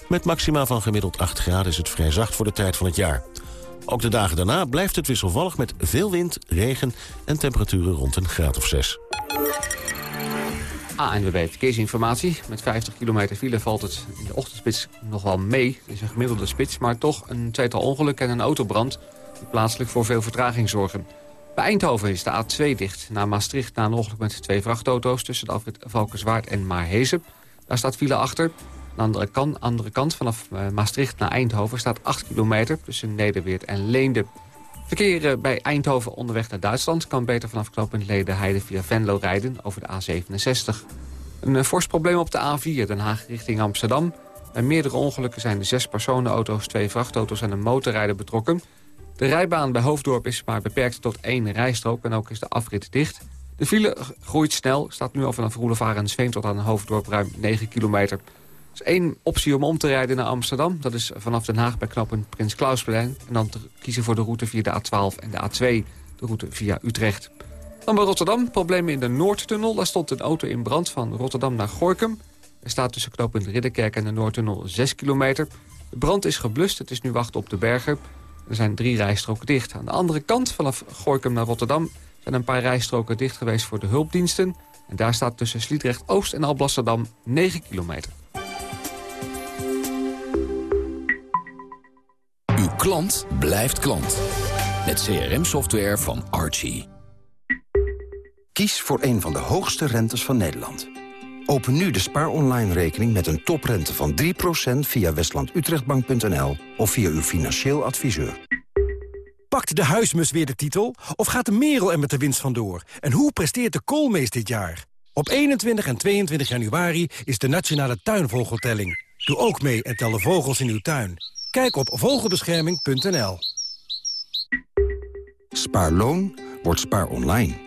[SPEAKER 39] Met maxima van gemiddeld 8 graden is het vrij zacht voor de tijd van het jaar. Ook de dagen daarna blijft het wisselvallig met veel wind, regen en temperaturen rond een graad of 6.
[SPEAKER 3] ANWB Verkeersinformatie. Met 50 kilometer file valt het in de ochtendspits nog wel mee. Het is een gemiddelde spits, maar toch een tweetal ongelukken en een autobrand... die plaatselijk voor veel vertraging zorgen. Bij Eindhoven is de A2 dicht. Na Maastricht na een ongeluk met twee vrachtauto's... tussen de afrit Valkenswaard en Maarhezen. Daar staat file achter. Aan de andere kant, andere kant vanaf eh, Maastricht naar Eindhoven staat 8 kilometer... tussen Nederweert en Leende. Verkeer eh, bij Eindhoven onderweg naar Duitsland... kan beter vanaf knooppunt Ledenheide via Venlo rijden over de A67. Een eh, fors probleem op de A4 Den Haag richting Amsterdam. Bij meerdere ongelukken zijn de zes personenauto's, twee vrachtauto's en een motorrijder betrokken. De rijbaan bij Hoofddorp is maar beperkt tot één rijstrook en ook is de afrit dicht. De file groeit snel, staat nu al vanaf Roelevaar en Sveen tot aan Hoofddorp ruim 9 kilometer. Er is één optie om om te rijden naar Amsterdam. Dat is vanaf Den Haag bij knappen Prins Klausplein. En dan te kiezen voor de route via de A12 en de A2, de route via Utrecht. Dan bij Rotterdam, problemen in de Noordtunnel. Daar stond een auto in brand van Rotterdam naar Gorkum. Er staat tussen knooppunt Ridderkerk en de Noordtunnel 6 kilometer. De brand is geblust, het is nu wachten op de bergen. Er zijn drie rijstroken dicht. Aan de andere kant, vanaf Gorkum naar Rotterdam... zijn een paar rijstroken dicht geweest voor de hulpdiensten. En daar staat tussen Sliedrecht-Oost en Alblasserdam 9 kilometer.
[SPEAKER 4] Uw klant blijft klant. Met CRM-software van Archie.
[SPEAKER 36] Kies voor een van de hoogste rentes van Nederland. Open nu de Spaar Online rekening met een toprente van 3% via westlandutrechtbank.nl of via uw financieel adviseur.
[SPEAKER 35] Pakt de huismus weer de titel? Of gaat de merel er met de winst vandoor? En hoe presteert de koolmees dit jaar? Op 21 en 22 januari is de Nationale Tuinvogeltelling. Doe ook mee en tel de vogels in uw tuin. Kijk op vogelbescherming.nl.
[SPEAKER 36] Spaarloon wordt spaar online.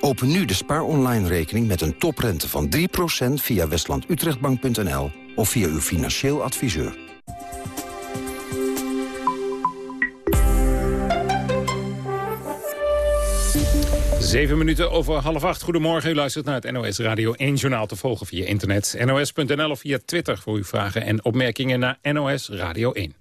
[SPEAKER 36] Open nu de Spaar Online rekening met een toprente van 3% via westlandutrechtbank.nl of via uw financieel adviseur.
[SPEAKER 9] Zeven minuten over half acht. Goedemorgen, u luistert naar het NOS Radio 1 Journaal te volgen via internet. NOS.nl of via Twitter voor uw vragen en opmerkingen naar NOS Radio 1.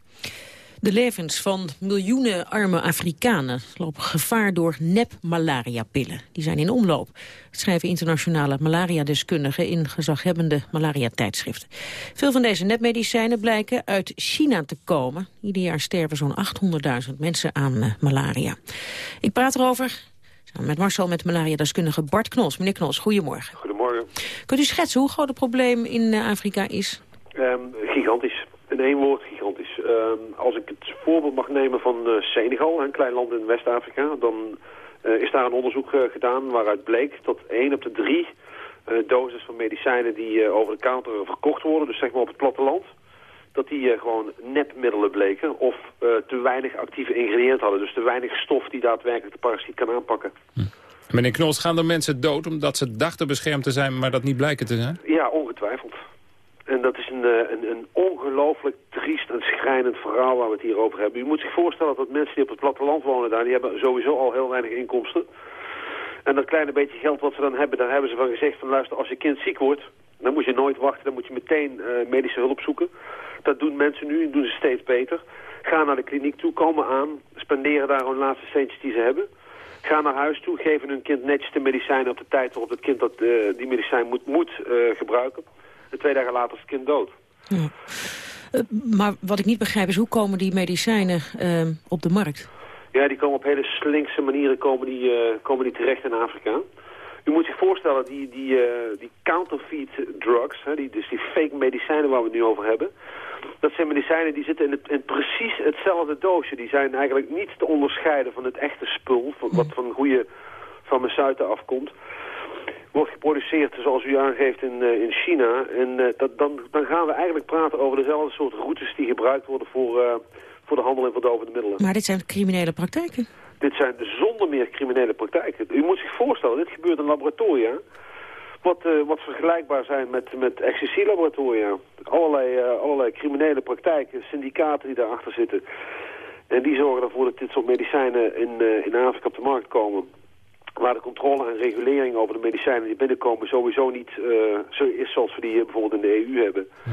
[SPEAKER 8] De levens van miljoenen arme Afrikanen lopen gevaar door nep-malaria-pillen. Die zijn in omloop. Dat schrijven internationale malaria-deskundigen in gezaghebbende malaria-tijdschriften. Veel van deze nepmedicijnen blijken uit China te komen. Ieder jaar sterven zo'n 800.000 mensen aan uh, malaria. Ik praat erover samen met Marcel met malaria-deskundige Bart Knols. Meneer Knols, goedemorgen.
[SPEAKER 27] Goedemorgen.
[SPEAKER 8] Kunt u schetsen hoe groot het probleem in uh, Afrika is?
[SPEAKER 27] Um, gigantisch. In één woord als ik het voorbeeld mag nemen van uh, Senegal, een klein land in West-Afrika... dan uh, is daar een onderzoek uh, gedaan waaruit bleek dat 1 op de 3 doses van medicijnen die over de counter verkocht worden... dus zeg maar op het platteland, dat die gewoon nepmiddelen bleken... of te weinig actieve ingrediënten hadden. Dus te weinig stof die daadwerkelijk de parasiet kan aanpakken.
[SPEAKER 9] Hm. Meneer Knols, gaan er mensen dood omdat ze dachten beschermd te zijn... maar dat niet blijken te zijn?
[SPEAKER 27] Ja, ongetwijfeld. En dat is een, een, een ongelooflijk triest en schrijnend verhaal waar we het hier over hebben. U moet zich voorstellen dat mensen die op het platteland wonen daar, die hebben sowieso al heel weinig inkomsten. En dat kleine beetje geld wat ze dan hebben, daar hebben ze van gezegd van luister, als je kind ziek wordt, dan moet je nooit wachten, dan moet je meteen uh, medische hulp zoeken. Dat doen mensen nu en doen ze steeds beter. Ga naar de kliniek toe, komen aan, spenderen daar hun laatste centjes die ze hebben. Ga naar huis toe, geven hun kind netjes de medicijnen op de tijd waarop het kind dat, uh, die medicijn moet, moet gebruiken. En twee dagen later is het kind dood.
[SPEAKER 8] Ja. Uh, maar wat ik niet begrijp is, hoe komen die medicijnen uh, op de markt?
[SPEAKER 27] Ja, die komen op hele slinkse manieren komen die, uh, komen die terecht in Afrika. U moet zich voorstellen, die, die, die counterfeit drugs, hè, die, dus die fake medicijnen waar we het nu over hebben... dat zijn medicijnen die zitten in, het, in precies hetzelfde doosje. Die zijn eigenlijk niet te onderscheiden van het echte spul, van, wat van goede farmaceuten afkomt wordt geproduceerd, zoals u aangeeft, in, uh, in China. En uh, dat, dan, dan gaan we eigenlijk praten over dezelfde soort routes die gebruikt worden voor, uh, voor de handel in verdovende middelen.
[SPEAKER 8] Maar dit zijn criminele praktijken?
[SPEAKER 27] Dit zijn zonder meer criminele praktijken. U moet zich voorstellen, dit gebeurt in laboratoria... Wat, wat vergelijkbaar zijn met, met ecstasy-laboratoria. Allerlei, allerlei criminele praktijken, syndicaten die daarachter zitten. En die zorgen ervoor dat dit soort medicijnen in, in Afrika op de markt komen waar de controle en regulering over de medicijnen die binnenkomen sowieso niet uh, zo is zoals we die hier bijvoorbeeld in de EU hebben. Hm.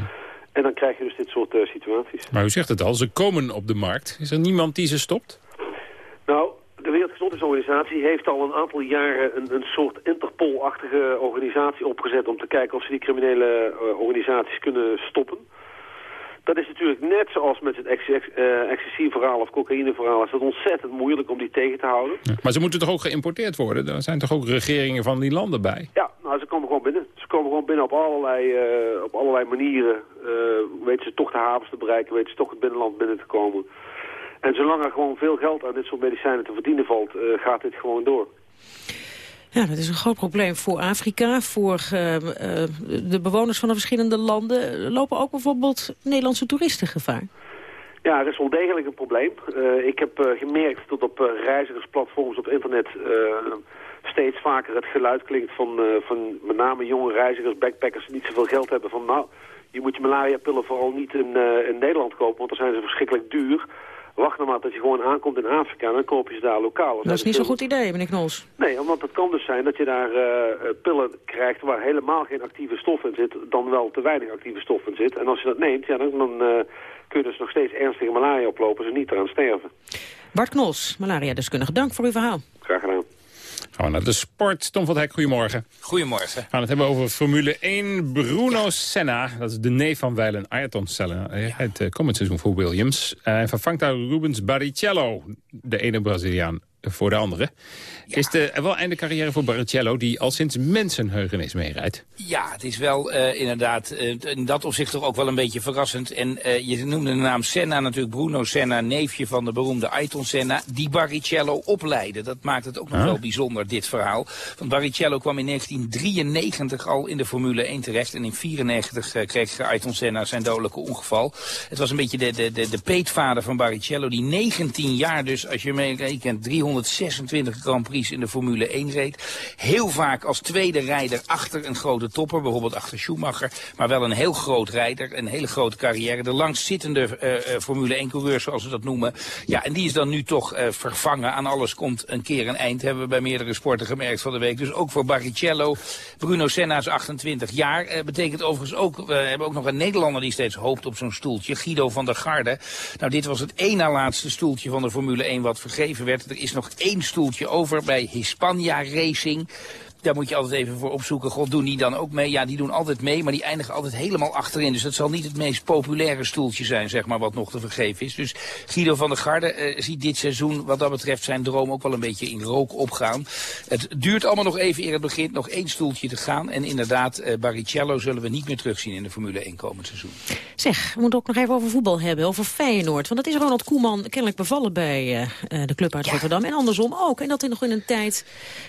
[SPEAKER 27] En dan krijg je dus dit soort uh, situaties.
[SPEAKER 9] Maar u zegt het al, ze komen op de markt. Is er niemand die ze stopt?
[SPEAKER 27] Nou, de
[SPEAKER 40] Wereldgezondheidsorganisatie heeft al een aantal jaren een, een soort Interpol-achtige organisatie opgezet om te kijken of ze die criminele eh, organisaties kunnen stoppen. Dat is natuurlijk net zoals met het eh, ecstasy-verhaal of cocaïne-verhaal... is het ontzettend moeilijk om die tegen te houden.
[SPEAKER 9] Maar ze moeten toch ook geïmporteerd worden? Er zijn toch ook regeringen van die landen bij?
[SPEAKER 40] Ja, nou, ze komen gewoon binnen. Ze komen gewoon binnen op allerlei, uh, op allerlei manieren. Uh, weten ze toch de havens te bereiken, weten ze toch het binnenland binnen te komen. En zolang er gewoon veel geld aan dit soort medicijnen te verdienen valt, gaat dit gewoon door.
[SPEAKER 8] Ja, dat is een groot probleem voor Afrika, voor uh, uh, de bewoners van de verschillende landen. Lopen ook bijvoorbeeld Nederlandse toeristen gevaar?
[SPEAKER 40] Ja, er is wel degelijk een probleem. Uh, ik heb gemerkt dat op reizigersplatforms op internet steeds vaker het geluid klinkt van, van met name jonge reizigers, backpackers die niet zoveel geld hebben van nou, je moet je malaria-pillen vooral niet in, in Nederland kopen, want dan zijn ze verschrikkelijk duur wacht nog maar dat je gewoon aankomt in Afrika en dan koop je ze daar lokaal.
[SPEAKER 8] Dat is niet zo'n goed idee, meneer Knols.
[SPEAKER 40] Nee, want het kan dus zijn dat je daar uh, pillen krijgt waar helemaal geen actieve stof in zit, dan wel te weinig actieve stof in zit. En als je dat neemt, ja, dan, dan uh, kun je dus nog steeds ernstige malaria oplopen en niet eraan sterven.
[SPEAKER 8] Bart Knols, malaria-deskundige, dank voor uw verhaal.
[SPEAKER 40] Graag gedaan.
[SPEAKER 9] Gaan we naar de sport. Tom van Hek, goedemorgen.
[SPEAKER 41] Goedemorgen. We
[SPEAKER 9] gaan het hebben over Formule 1. Bruno Senna, dat is de neef van Weilen Ayrton Senna. Het uh, komend seizoen voor Williams. Hij vervangt daar Rubens Barrichello, de ene Braziliaan voor de andere. Is de wel einde carrière voor Barrichello, die al sinds mensenheugenis meerijdt?
[SPEAKER 41] Ja, het is wel uh, inderdaad uh, in dat opzicht toch ook wel een beetje verrassend. En uh, je noemde de naam Senna natuurlijk, Bruno Senna, neefje van de beroemde Ayrton Senna, die Barrichello opleidde. Dat maakt het ook nog wel bijzonder, dit verhaal. Want Barrichello kwam in 1993 al in de Formule 1 terecht. En in 1994 kreeg Ayrton Senna zijn dodelijke ongeval. Het was een beetje de, de, de, de peetvader van Barrichello, die 19 jaar dus, als je meekent, 326 Grand Prix in de Formule 1 reed. Heel vaak als tweede rijder achter een grote topper, bijvoorbeeld achter Schumacher. Maar wel een heel groot rijder, een hele grote carrière. De langstzittende uh, Formule 1-coureur, zoals we dat noemen. Ja, en die is dan nu toch uh, vervangen. Aan alles komt een keer een eind, hebben we bij meerdere sporten gemerkt van de week. Dus ook voor Barrichello. Bruno Senna is 28 jaar. Betekent overigens ook, we hebben ook nog een Nederlander die steeds hoopt op zo'n stoeltje. Guido van der Garde. Nou, dit was het één na laatste stoeltje van de Formule 1 wat vergeven werd. Er is nog één stoeltje over bij Hispania Racing. Daar moet je altijd even voor opzoeken. God, doen die dan ook mee? Ja, die doen altijd mee, maar die eindigen altijd helemaal achterin. Dus dat zal niet het meest populaire stoeltje zijn, zeg maar, wat nog te vergeven is. Dus Guido van der Garde uh, ziet dit seizoen, wat dat betreft, zijn droom ook wel een beetje in rook opgaan. Het duurt allemaal nog even eer het begint, nog één stoeltje te gaan. En inderdaad, uh, Barrichello zullen we niet meer terugzien in de Formule 1 komend seizoen.
[SPEAKER 8] Zeg, we moeten ook nog even over voetbal hebben, over Feyenoord. Want dat is Ronald Koeman kennelijk bevallen bij uh, de club uit ja. Rotterdam. En andersom ook. En dat in nog in een tijd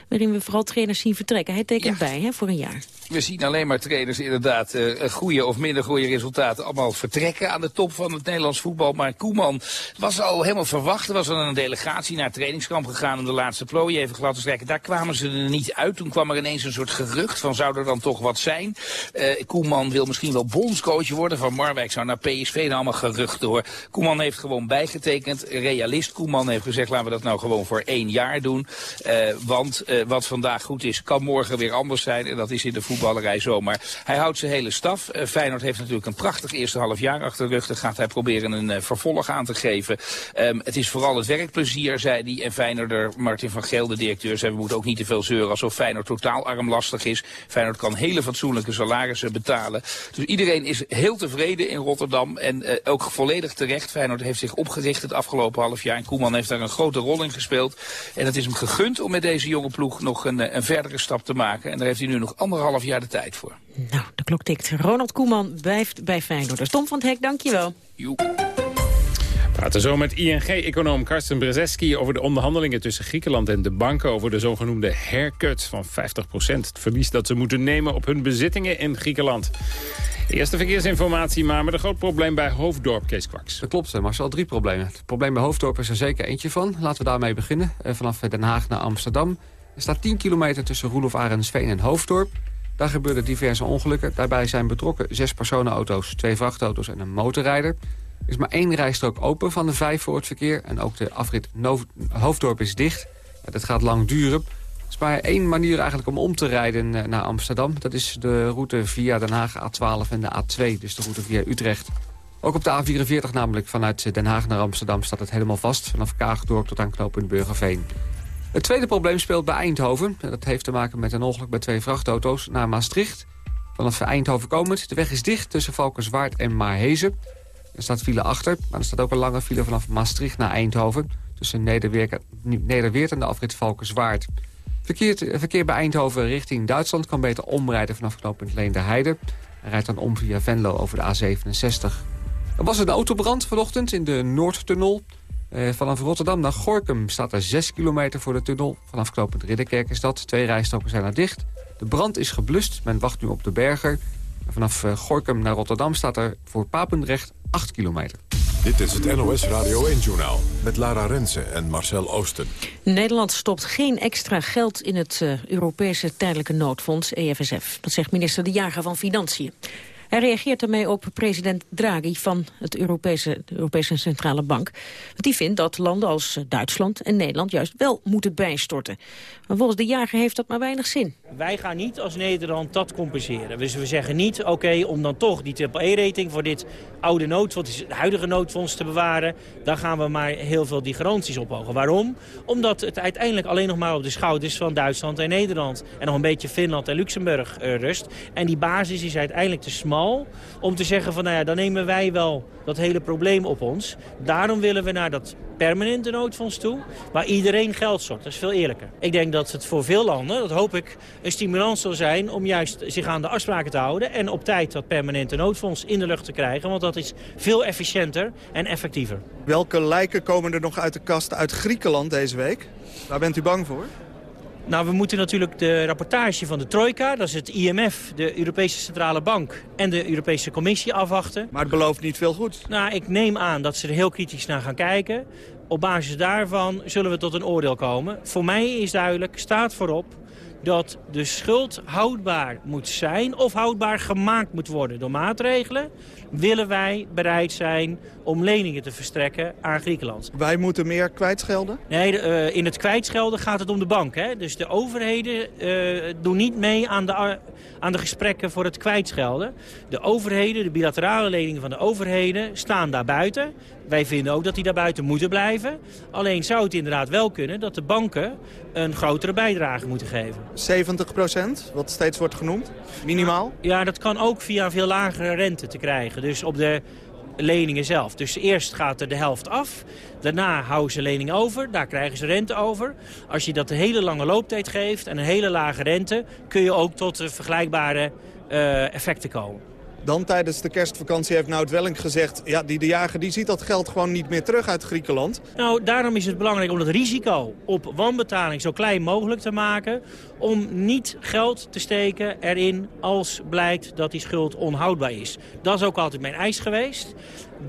[SPEAKER 8] waarin we vooral trainers zien vertrekken. Hij tekent ja. bij hè, voor een jaar.
[SPEAKER 41] We zien alleen maar trainers inderdaad uh, goede of minder goede resultaten allemaal vertrekken aan de top van het Nederlands voetbal. Maar Koeman was al helemaal verwacht. Er was al een delegatie naar het trainingskamp gegaan om de laatste plooi even glad te strijken. Daar kwamen ze er niet uit. Toen kwam er ineens een soort gerucht van zou er dan toch wat zijn. Uh, Koeman wil misschien wel bondscoach worden. Van Marwijk zou naar PSV en allemaal geruchten hoor. Koeman heeft gewoon bijgetekend. Realist Koeman heeft gezegd laten we dat nou gewoon voor één jaar doen. Uh, want wat vandaag goed is kan morgen weer anders zijn. En dat is in de voetballerij zomaar. Hij houdt zijn hele staf. Uh, Feyenoord heeft natuurlijk een prachtig eerste half jaar achter de rug. Daar gaat hij proberen een uh, vervolg aan te geven. Um, het is vooral het werkplezier, zei hij. En Feyenoorder Martin van Geel, de directeur, zei we moeten ook niet te veel zeuren alsof Feyenoord totaal armlastig is. Feyenoord kan hele fatsoenlijke salarissen betalen. Dus iedereen is heel tevreden in Rotterdam. En uh, ook volledig terecht. Feyenoord heeft zich opgericht het afgelopen half jaar. En Koeman heeft daar een grote rol in gespeeld. En het is hem gegund om met deze jonge ploeg nog een, een verdere stap te maken. En daar heeft hij nu nog anderhalf jaar de tijd voor.
[SPEAKER 8] Nou, de klok tikt. Ronald Koeman blijft bij Feyenoord. Dus Tom van het Hek, dankjewel.
[SPEAKER 41] Joep.
[SPEAKER 9] We praten zo met ING-econoom Karsten Brzeski over de onderhandelingen tussen Griekenland en de banken over de zogenoemde haircut van 50% Het verlies dat ze moeten nemen op hun bezittingen in Griekenland. Eerste verkeersinformatie, maar met een groot probleem bij Hoofddorp, Kees Kwaks.
[SPEAKER 3] Dat klopt, er zijn drie problemen. Het probleem bij Hoofddorp is er zeker eentje van. Laten we daarmee beginnen. Vanaf Den Haag naar Amsterdam. Er staat 10 kilometer tussen Roelof Arendsveen en Hoofddorp. Daar gebeurden diverse ongelukken. Daarbij zijn betrokken zes personenauto's, twee vrachtauto's en een motorrijder. Er is maar één rijstrook open van de vijf voor het verkeer. En ook de afrit Hoofddorp is dicht. Dat gaat lang duren. Er is maar één manier eigenlijk om om te rijden naar Amsterdam. Dat is de route via Den Haag A12 en de A2, dus de route via Utrecht. Ook op de A44 namelijk vanuit Den Haag naar Amsterdam staat het helemaal vast. Vanaf Kaagdorp tot aan knooppunt Burgerveen. Het tweede probleem speelt bij Eindhoven. Dat heeft te maken met een ongeluk bij twee vrachtauto's naar Maastricht. Vanaf Eindhoven komend. De weg is dicht tussen Valkenswaard en Maarhezen. Er staat file achter, maar er staat ook een lange file vanaf Maastricht naar Eindhoven... tussen Nederweert en de afrit Valkenswaard. Verkeer, verkeer bij Eindhoven richting Duitsland kan beter omrijden vanaf knooppunt Leende Heide. Hij rijdt dan om via Venlo over de A67. Er was een autobrand vanochtend in de Noordtunnel. Eh, vanaf Rotterdam naar Gorkum staat er 6 kilometer voor de tunnel. Vanaf knooppunt Ridderkerk is dat. Twee rijstroken zijn er dicht. De brand is geblust. Men wacht nu op de berger. Vanaf eh, Gorkum naar Rotterdam staat er voor Papendrecht 8 kilometer.
[SPEAKER 1] Dit is het NOS Radio 1-journaal met Lara Rensen en Marcel Oosten.
[SPEAKER 8] Nederland stopt geen extra geld in het uh, Europese tijdelijke noodfonds, EFSF. Dat zegt minister De Jager van Financiën. Hij reageert daarmee op president Draghi van het Europese, de Europese Centrale Bank. Want die vindt dat landen als Duitsland en Nederland juist wel moeten bijstorten. Maar volgens de jager heeft dat maar weinig zin.
[SPEAKER 42] Wij gaan niet als Nederland dat compenseren. Dus we zeggen niet, oké, om dan toch die triple-E-rating voor dit oude noodfonds, het huidige noodfonds te bewaren, dan gaan we maar heel veel die garanties ophogen. Waarom? Omdat het uiteindelijk alleen nog maar op de schouders van Duitsland en Nederland en nog een beetje Finland en Luxemburg uh, rust. En die basis is uiteindelijk te smal om te zeggen van nou ja, dan nemen wij wel dat hele probleem op ons. Daarom willen we naar dat permanente noodfonds toe, waar iedereen geld stort. Dat is veel eerlijker. Ik denk dat het voor veel landen, dat hoop ik, een stimulans zal zijn om juist zich aan de afspraken te houden en op tijd dat permanente noodfonds in de lucht te krijgen, want dat is veel efficiënter en effectiever.
[SPEAKER 43] Welke lijken komen er nog uit de kast uit Griekenland deze week? Waar bent u bang voor?
[SPEAKER 42] Nou, we moeten natuurlijk de rapportage van de Trojka, dat is het IMF, de Europese Centrale Bank en de Europese Commissie afwachten.
[SPEAKER 43] Maar het belooft niet veel goed.
[SPEAKER 42] Nou, ik neem aan dat ze er heel kritisch naar gaan kijken. Op basis daarvan zullen we tot een oordeel komen. Voor mij is duidelijk, staat voorop dat de schuld houdbaar moet zijn of houdbaar gemaakt moet worden door maatregelen, willen wij bereid zijn om leningen te verstrekken aan Griekenland.
[SPEAKER 43] Wij moeten meer kwijtschelden?
[SPEAKER 42] Nee, de, uh, in het kwijtschelden gaat het om de bank. Hè? Dus de overheden uh, doen niet mee aan de, aan de gesprekken voor het kwijtschelden. De overheden, de bilaterale leningen van de overheden, staan daar buiten. Wij vinden ook dat die daar buiten moeten blijven. Alleen zou het inderdaad wel kunnen dat de banken een grotere bijdrage moeten geven.
[SPEAKER 43] 70 procent, wat steeds wordt genoemd, minimaal?
[SPEAKER 42] Ja, dat kan ook via een veel lagere rente te krijgen. Dus op de leningen zelf. Dus eerst gaat er de helft af. Daarna houden ze lening over. Daar krijgen ze rente over. Als je dat een hele lange looptijd geeft en een hele lage rente... kun je ook tot vergelijkbare uh, effecten komen.
[SPEAKER 43] Dan tijdens de kerstvakantie heeft Nout Welling gezegd... ja, die de jager die ziet dat geld gewoon niet meer terug uit Griekenland.
[SPEAKER 42] Nou, daarom is het belangrijk om dat risico op wanbetaling zo klein mogelijk te maken... om niet geld te steken erin als blijkt dat die schuld onhoudbaar is. Dat is ook altijd mijn eis geweest.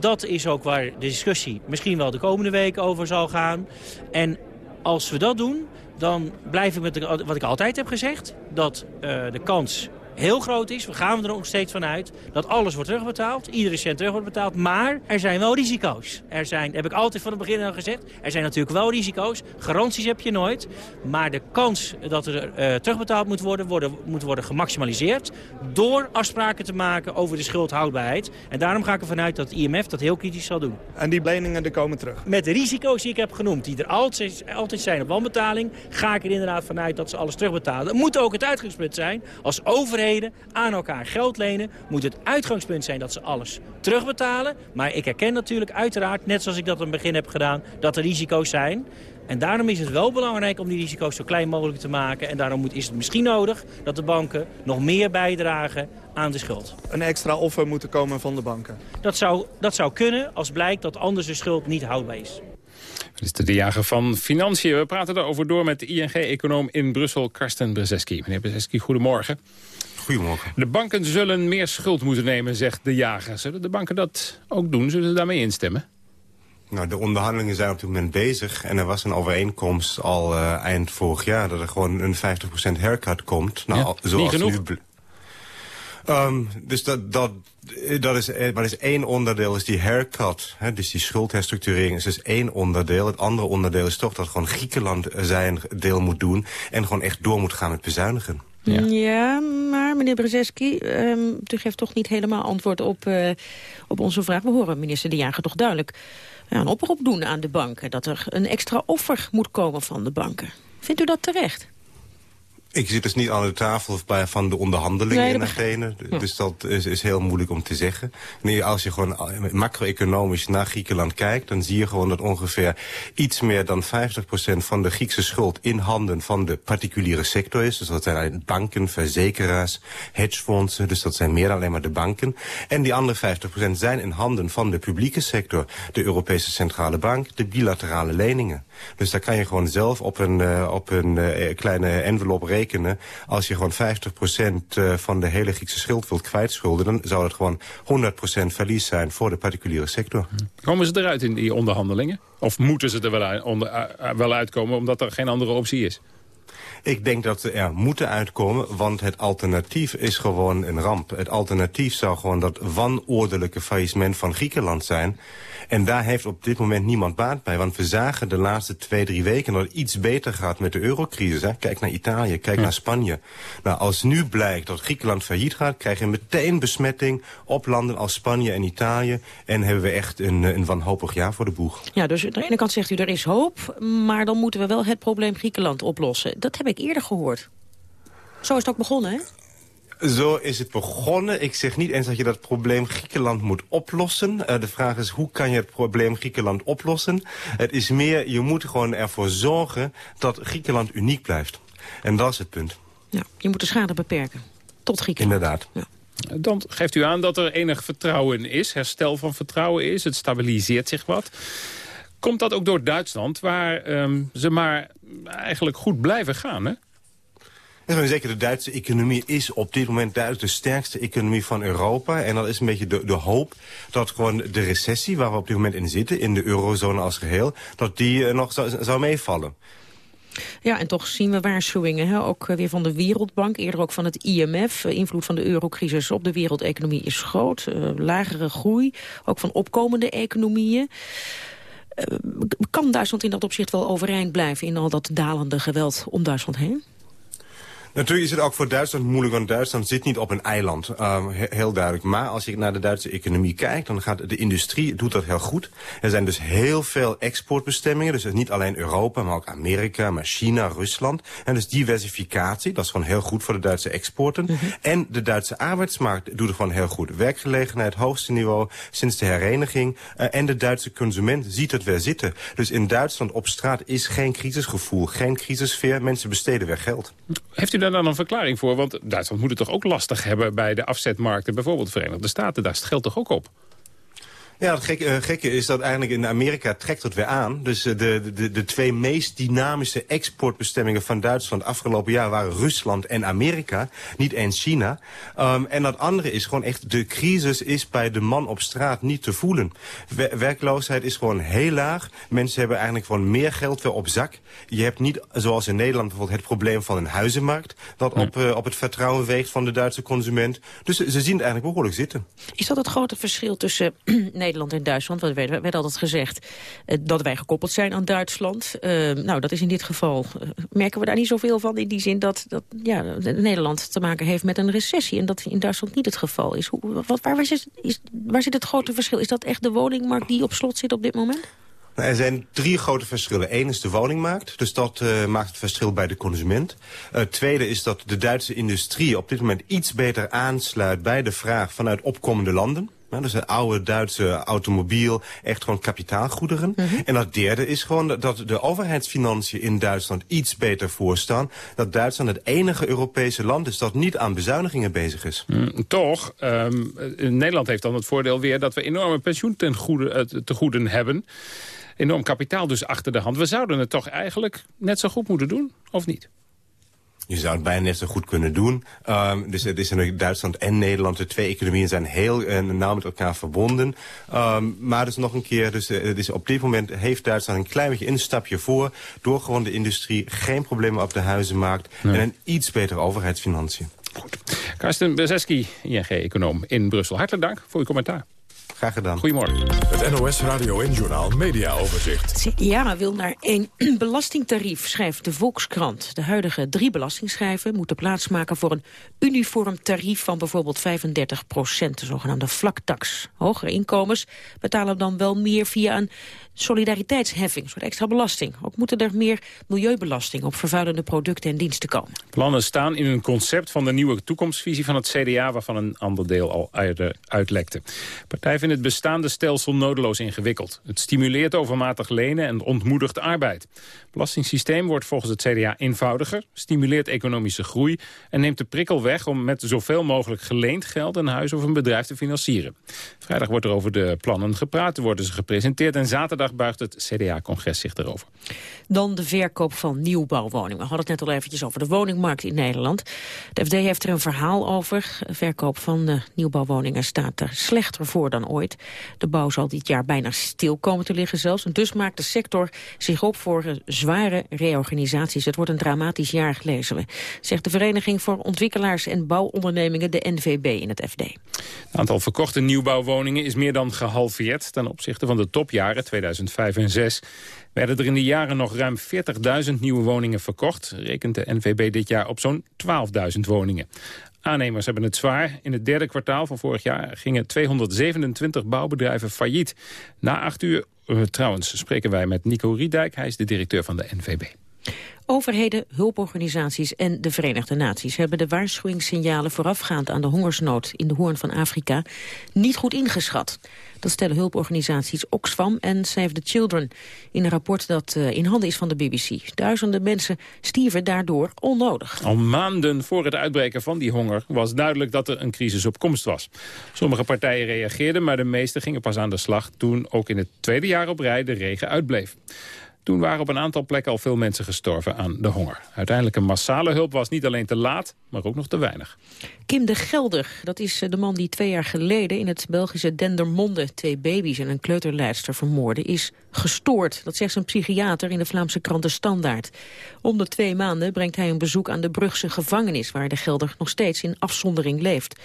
[SPEAKER 42] Dat is ook waar de discussie misschien wel de komende weken over zal gaan. En als we dat doen, dan blijf ik met wat ik altijd heb gezegd... dat uh, de kans heel groot is. We gaan er nog steeds vanuit dat alles wordt terugbetaald. Iedere cent terug wordt betaald. Maar er zijn wel risico's. Er zijn, heb ik altijd van het begin al gezegd, er zijn natuurlijk wel risico's. Garanties heb je nooit. Maar de kans dat er uh, terugbetaald moet worden, worden, moet worden gemaximaliseerd. Door afspraken te maken over de schuldhoudbaarheid. En daarom ga ik ervan uit dat het IMF dat heel kritisch zal doen.
[SPEAKER 43] En die leningen er komen terug?
[SPEAKER 42] Met de risico's die ik heb genoemd, die er altijd, altijd zijn op wanbetaling, ga ik er inderdaad vanuit dat ze alles terugbetalen. Het moet ook het uitgangspunt zijn als overheid aan elkaar geld lenen... moet het uitgangspunt zijn dat ze alles terugbetalen. Maar ik herken natuurlijk uiteraard, net zoals ik dat in het begin heb gedaan... dat er risico's zijn. En daarom is het wel belangrijk om die risico's zo klein mogelijk te maken. En daarom moet, is het misschien nodig dat de banken nog meer bijdragen aan de schuld.
[SPEAKER 43] Een extra offer moeten komen van de banken?
[SPEAKER 42] Dat zou, dat zou kunnen als blijkt dat anders de schuld niet houdbaar is.
[SPEAKER 9] Is de jager van Financiën. We praten daarover door met de ING-econoom in Brussel, Karsten Brzeski. Meneer Brzeski, goedemorgen.
[SPEAKER 44] Goedemorgen.
[SPEAKER 9] De banken zullen meer schuld moeten nemen, zegt de jager. Zullen de banken dat ook doen? Zullen ze daarmee instemmen?
[SPEAKER 44] Nou, de onderhandelingen zijn op dit moment bezig. En er was een overeenkomst al uh, eind vorig jaar... dat er gewoon een 50% haircut komt. Nou,
[SPEAKER 9] ja, zoals niet genoeg. Nu...
[SPEAKER 44] Um, dus dat, dat, dat is, maar is één onderdeel, is die haircut. Hè, dus die schuldherstructurering is dus één onderdeel. Het andere onderdeel is toch dat gewoon Griekenland zijn deel moet doen... en gewoon echt door moet gaan met bezuinigen.
[SPEAKER 8] Ja. maar meneer Brzeski, um, u geeft toch niet helemaal antwoord op, uh, op onze vraag. We horen minister De Jager toch duidelijk ja, een oproep doen aan de banken. Dat er een extra offer moet komen van de banken. Vindt u dat terecht?
[SPEAKER 44] Ik zit dus niet aan de tafel van de onderhandelingen
[SPEAKER 8] Nee,
[SPEAKER 44] in Athene.
[SPEAKER 8] Ja.
[SPEAKER 44] Dus dat is, is heel moeilijk om te zeggen. Nee, als je gewoon eh, macro-economisch naar Griekenland kijkt... dan zie je gewoon dat ongeveer iets meer dan 50% van de Griekse schuld... in handen van de particuliere sector is. Dus dat zijn banken, verzekeraars, hedgefondsen. Dus dat zijn meer dan alleen maar de banken. En die andere 50% zijn in handen van de publieke sector. De Europese Centrale Bank, de bilaterale leningen. Dus daar kan je gewoon zelf op een, eh, op een eh, kleine envelop rekenen. Als je gewoon 50% eh, van de hele Griekse schuld wilt kwijtschulden... dan zou het gewoon 100% verlies zijn voor de particuliere sector.
[SPEAKER 9] Komen ze eruit in die onderhandelingen? Of moeten ze er wel, onder, eh, wel uitkomen omdat er geen andere optie is?
[SPEAKER 44] Ik denk dat ze er moeten uitkomen, want het alternatief is gewoon een ramp. Het alternatief zou gewoon dat wanordelijke faillissement van Griekenland zijn. En daar heeft op dit moment niemand baat bij. Want we zagen de laatste twee, drie weken dat het iets beter gaat met de eurocrisis. Hè? Kijk naar Italië, kijk naar Spanje. Nou, als nu blijkt dat Griekenland failliet gaat... krijg je meteen besmetting op landen als Spanje en Italië. En hebben we echt een, een wanhopig jaar voor de boeg.
[SPEAKER 8] Ja, dus aan de ene kant zegt u er is hoop, maar dan moeten we wel het probleem Griekenland oplossen. Dat heb ik eerder gehoord. Zo is het ook begonnen, hè?
[SPEAKER 44] Zo is het begonnen. Ik zeg niet eens dat je dat probleem Griekenland moet oplossen. Uh, de vraag is, hoe kan je het probleem Griekenland oplossen? Het is meer, je moet gewoon ervoor zorgen dat Griekenland uniek blijft. En dat is het punt.
[SPEAKER 8] Ja, je moet de schade beperken. Tot Griekenland.
[SPEAKER 44] Inderdaad.
[SPEAKER 8] Ja.
[SPEAKER 9] Dan geeft u aan dat er enig vertrouwen is, herstel van vertrouwen is. Het stabiliseert zich wat. Komt dat ook door Duitsland, waar um, ze maar eigenlijk goed blijven gaan, hè?
[SPEAKER 44] Ja, zeker, de Duitse economie is op dit moment duidelijk de sterkste economie van Europa. En dat is een beetje de, de hoop dat gewoon de recessie waar we op dit moment in zitten, in de eurozone als geheel, dat die uh, nog zou, zou meevallen.
[SPEAKER 8] Ja, en toch zien we waarschuwingen, hè? ook weer van de Wereldbank, eerder ook van het IMF. Invloed van de eurocrisis op de wereldeconomie is groot. Uh, lagere groei, ook van opkomende economieën. Uh, kan Duitsland in dat opzicht wel overeind blijven in al dat dalende geweld om Duitsland heen?
[SPEAKER 44] Natuurlijk is het ook voor Duitsland moeilijk, want Duitsland zit niet op een eiland. Um, he heel duidelijk. Maar als je naar de Duitse economie kijkt, dan gaat de industrie doet dat heel goed. Er zijn dus heel veel exportbestemmingen. Dus niet alleen Europa, maar ook Amerika, maar China, Rusland. En dus diversificatie, dat is gewoon heel goed voor de Duitse exporten. Mm -hmm. En de Duitse arbeidsmarkt doet het gewoon heel goed. Werkgelegenheid, hoogste niveau sinds de hereniging. Uh, en de Duitse consument ziet het weer zitten. Dus in Duitsland op straat is geen crisisgevoel, geen crisissfeer. Mensen besteden weer geld.
[SPEAKER 9] Heeft u daar dan een verklaring voor? Want Duitsland moet het toch ook lastig hebben bij de afzetmarkten. Bijvoorbeeld de Verenigde Staten, daar geldt toch ook op?
[SPEAKER 44] Ja, het gekke, uh, gekke is dat eigenlijk in Amerika trekt het weer aan. Dus uh, de, de, de twee meest dynamische exportbestemmingen van Duitsland afgelopen jaar waren Rusland en Amerika. Niet eens China. Um, en dat andere is gewoon echt, de crisis is bij de man op straat niet te voelen. Wer werkloosheid is gewoon heel laag. Mensen hebben eigenlijk gewoon meer geld weer op zak. Je hebt niet, zoals in Nederland bijvoorbeeld, het probleem van een huizenmarkt. Dat op, uh, op het vertrouwen weegt van de Duitse consument. Dus ze zien het eigenlijk behoorlijk zitten.
[SPEAKER 8] Is dat het grote verschil tussen <clears throat> Nederland en Duitsland. Want er werd, werd altijd gezegd uh, dat wij gekoppeld zijn aan Duitsland. Uh, nou, dat is in dit geval. Uh, merken we daar niet zoveel van in die zin dat, dat ja, Nederland te maken heeft met een recessie. En dat in Duitsland niet het geval is. Hoe, wat, waar, zit, is, waar zit het grote verschil? Is dat echt de woningmarkt die op slot zit op dit moment?
[SPEAKER 44] Er zijn drie grote verschillen. Eén is de woningmarkt, dus dat uh, maakt het verschil bij de consument. Het tweede is dat de Duitse industrie op dit moment iets beter aansluit bij de vraag vanuit opkomende landen. Dus een oude Duitse automobiel, echt gewoon kapitaalgoederen. Mm -hmm. En dat derde is gewoon dat de overheidsfinanciën in Duitsland iets beter voorstaan. Dat Duitsland het enige Europese land is dat niet aan bezuinigingen bezig is.
[SPEAKER 9] Mm, toch, um, Nederland heeft dan het voordeel weer dat we enorme pensioen ten goede, uh, te goeden hebben. Enorm kapitaal dus achter de hand. We zouden het toch eigenlijk net zo goed moeten doen, of niet?
[SPEAKER 44] Je zou het bijna net zo goed kunnen doen. Um, dus het is in Duitsland en Nederland. De twee economieën zijn heel uh, nauw met elkaar verbonden. Um, maar dus nog een keer, dus, uh, dus op dit moment heeft Duitsland een klein beetje een stapje voor. Door gewoon de industrie geen problemen op de huizenmarkt. Nee. En een iets betere overheidsfinanciën.
[SPEAKER 9] Goed. Karsten Bezeski, ING-econoom in Brussel. Hartelijk dank voor uw commentaar.
[SPEAKER 44] Graag gedaan.
[SPEAKER 9] Goedemorgen.
[SPEAKER 1] Het NOS Radio en Journaal Media Overzicht.
[SPEAKER 8] CDA wil naar één <clears throat> belastingtarief, schrijft de Volkskrant. De huidige drie belastingschijven moeten plaatsmaken voor een uniform tarief van bijvoorbeeld 35 procent, de zogenaamde vlaktax. Hogere inkomens betalen dan wel meer via een solidariteitsheffing, een soort extra belasting. Ook moeten er meer milieubelasting op vervuilende producten en diensten komen.
[SPEAKER 9] Plannen staan in een concept van de nieuwe toekomstvisie van het CDA... waarvan een ander deel al eerder uitlekte. Partij vindt het bestaande stelsel nodeloos ingewikkeld. Het stimuleert overmatig lenen en ontmoedigt arbeid. Het belastingssysteem wordt volgens het CDA eenvoudiger... stimuleert economische groei en neemt de prikkel weg... om met zoveel mogelijk geleend geld een huis of een bedrijf te financieren. Vrijdag wordt er over de plannen gepraat, worden ze gepresenteerd... en zaterdag buigt het CDA-congres zich erover.
[SPEAKER 8] Dan de verkoop van nieuwbouwwoningen. We hadden het net al eventjes over de woningmarkt in Nederland. De FD heeft er een verhaal over. Verkoop van de nieuwbouwwoningen staat er slechter voor dan ooit. De bouw zal dit jaar bijna stil komen te liggen zelfs. En dus maakt de sector zich op voor zware reorganisaties. Het wordt een dramatisch jaar, lezen we. Zegt de Vereniging voor Ontwikkelaars en Bouwondernemingen, de NVB, in het FD.
[SPEAKER 9] Het aantal verkochte nieuwbouwwoningen is meer dan gehalveerd... ten opzichte van de topjaren 2005 en 2006 werden er in die jaren nog ruim 40.000 nieuwe woningen verkocht. Rekent de NVB dit jaar op zo'n 12.000 woningen. Aannemers hebben het zwaar. In het derde kwartaal van vorig jaar gingen 227 bouwbedrijven failliet. Na acht uur, uh, trouwens, spreken wij met Nico Riedijk. Hij is de directeur van de NVB.
[SPEAKER 8] Overheden, hulporganisaties en de Verenigde Naties hebben de waarschuwingssignalen voorafgaand aan de hongersnood in de Hoorn van Afrika niet goed ingeschat. Dat stellen hulporganisaties Oxfam en Save the Children in een rapport dat uh, in handen is van de BBC. Duizenden mensen stierven daardoor onnodig.
[SPEAKER 9] Al maanden voor het uitbreken van die honger was duidelijk dat er een crisis op komst was. Sommige partijen reageerden, maar de meeste gingen pas aan de slag toen ook in het tweede jaar op rij de regen uitbleef. Toen waren op een aantal plekken al veel mensen gestorven aan de honger. Uiteindelijk een massale hulp was niet alleen te laat, maar ook nog te weinig.
[SPEAKER 8] Kim de Gelder, dat is de man die twee jaar geleden in het Belgische Dendermonde twee baby's en een kleuterleidster vermoordde, is gestoord. Dat zegt zijn psychiater in de Vlaamse krant De Standaard. Om de twee maanden brengt hij een bezoek aan de Brugse gevangenis, waar de Gelder nog steeds in afzondering leeft.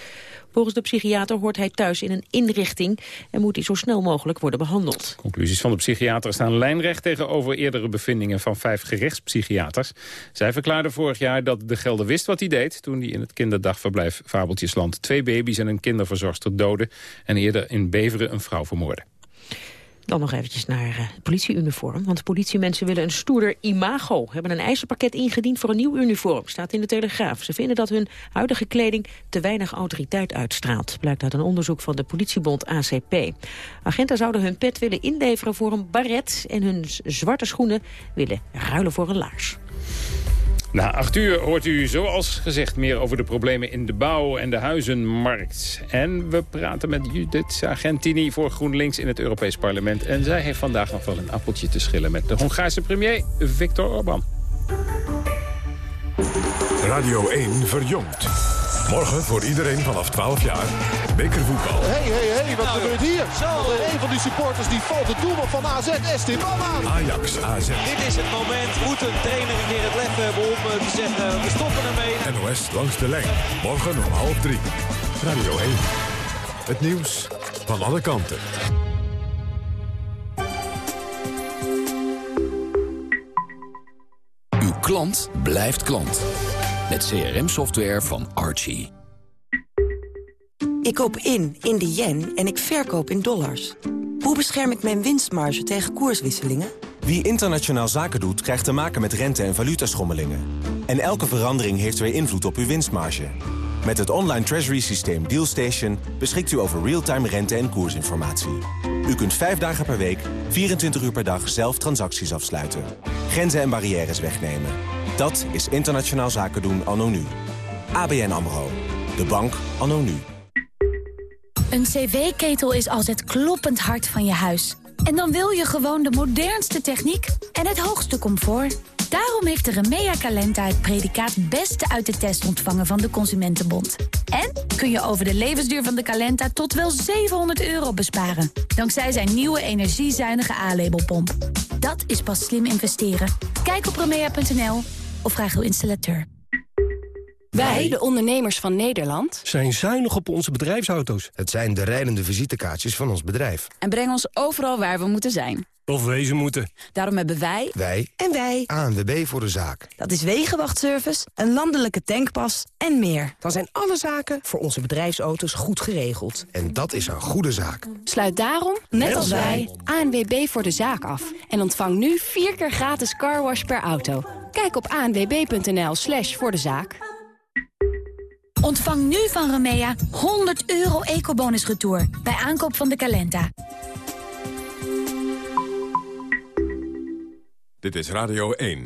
[SPEAKER 8] Volgens de psychiater hoort hij thuis in een inrichting en moet hij zo snel mogelijk worden behandeld.
[SPEAKER 9] Conclusies van de psychiater staan lijnrecht tegenover eerdere bevindingen van vijf gerechtspsychiaters. Zij verklaarden vorig jaar dat de Gelder wist wat hij deed toen hij in het kinderdagverblijf Fabeltjesland twee baby's en een kinderverzorgster doodde en eerder in Beveren een vrouw vermoordde.
[SPEAKER 8] Dan nog eventjes naar uh, politieuniform. Want politiemensen willen een stoerder imago. Hebben een eisenpakket ingediend voor een nieuw uniform. Staat in de Telegraaf. Ze vinden dat hun huidige kleding te weinig autoriteit uitstraalt. Blijkt uit een onderzoek van de politiebond ACP. Agenten zouden hun pet willen inleveren voor een baret... en hun zwarte schoenen willen ruilen voor een laars.
[SPEAKER 9] Na acht uur hoort u zoals gezegd meer over de problemen in de bouw en de huizenmarkt. En we praten met Judith Argentini voor GroenLinks in het Europees Parlement. En zij heeft vandaag nog wel een appeltje te schillen met de Hongaarse premier Viktor Orbán.
[SPEAKER 1] Radio 1 verjongt. Morgen voor iedereen vanaf 12 jaar. Bekervoetbal.
[SPEAKER 45] Hé, hé, hé, wat gebeurt hier? Zo. Een van die supporters die valt het doelman van AZ, Esteban aan.
[SPEAKER 1] Ajax, AZ.
[SPEAKER 46] Dit is het moment. Moet een trainer een keer het lef hebben om eh, te zeggen, we stoppen ermee.
[SPEAKER 1] NOS langs de lijn. Morgen om half drie. Radio 1. Het nieuws van alle kanten.
[SPEAKER 4] Uw klant blijft klant. Met CRM-software van Archie.
[SPEAKER 47] Ik koop in, in de yen en ik verkoop in dollars. Hoe bescherm ik mijn winstmarge tegen koerswisselingen?
[SPEAKER 5] Wie internationaal zaken doet, krijgt te maken met rente- en valutaschommelingen. En elke verandering heeft weer invloed op uw winstmarge. Met het online treasury systeem DealStation beschikt u over real-time rente- en koersinformatie. U kunt vijf dagen per week, 24 uur per dag zelf transacties afsluiten. Grenzen en barrières wegnemen. Dat is internationaal zaken doen anno nu. ABN AMRO. De bank anno nu.
[SPEAKER 48] Een cv-ketel is als het kloppend hart van je huis. En dan wil je gewoon de modernste techniek en het hoogste comfort. Daarom heeft de Remea Calenta het predicaat Beste uit de test ontvangen van de Consumentenbond. En kun je over de levensduur van de Calenta tot wel 700 euro besparen. Dankzij zijn nieuwe energiezuinige A-labelpomp. Dat is pas slim investeren. Kijk op remea.nl of vraag uw installateur.
[SPEAKER 49] Wij, de ondernemers van Nederland,
[SPEAKER 35] zijn zuinig op onze bedrijfsauto's.
[SPEAKER 50] Het zijn de rijdende visitekaartjes van ons bedrijf.
[SPEAKER 49] en brengen ons overal waar we moeten zijn.
[SPEAKER 35] Of wezen moeten.
[SPEAKER 49] Daarom hebben wij...
[SPEAKER 50] Wij
[SPEAKER 49] En wij.
[SPEAKER 50] ANWB voor de zaak.
[SPEAKER 49] Dat is wegenwachtservice, een landelijke tankpas en meer. Dan zijn alle zaken voor onze bedrijfsauto's goed geregeld.
[SPEAKER 50] En dat is een goede zaak.
[SPEAKER 49] Sluit daarom, net als wij, ANWB voor de zaak af. En ontvang nu vier keer gratis carwash per auto. Kijk op anwb.nl slash voor de zaak.
[SPEAKER 48] Ontvang nu van Remea 100 euro ecobonus retour bij aankoop van de Calenta.
[SPEAKER 1] Dit is Radio 1.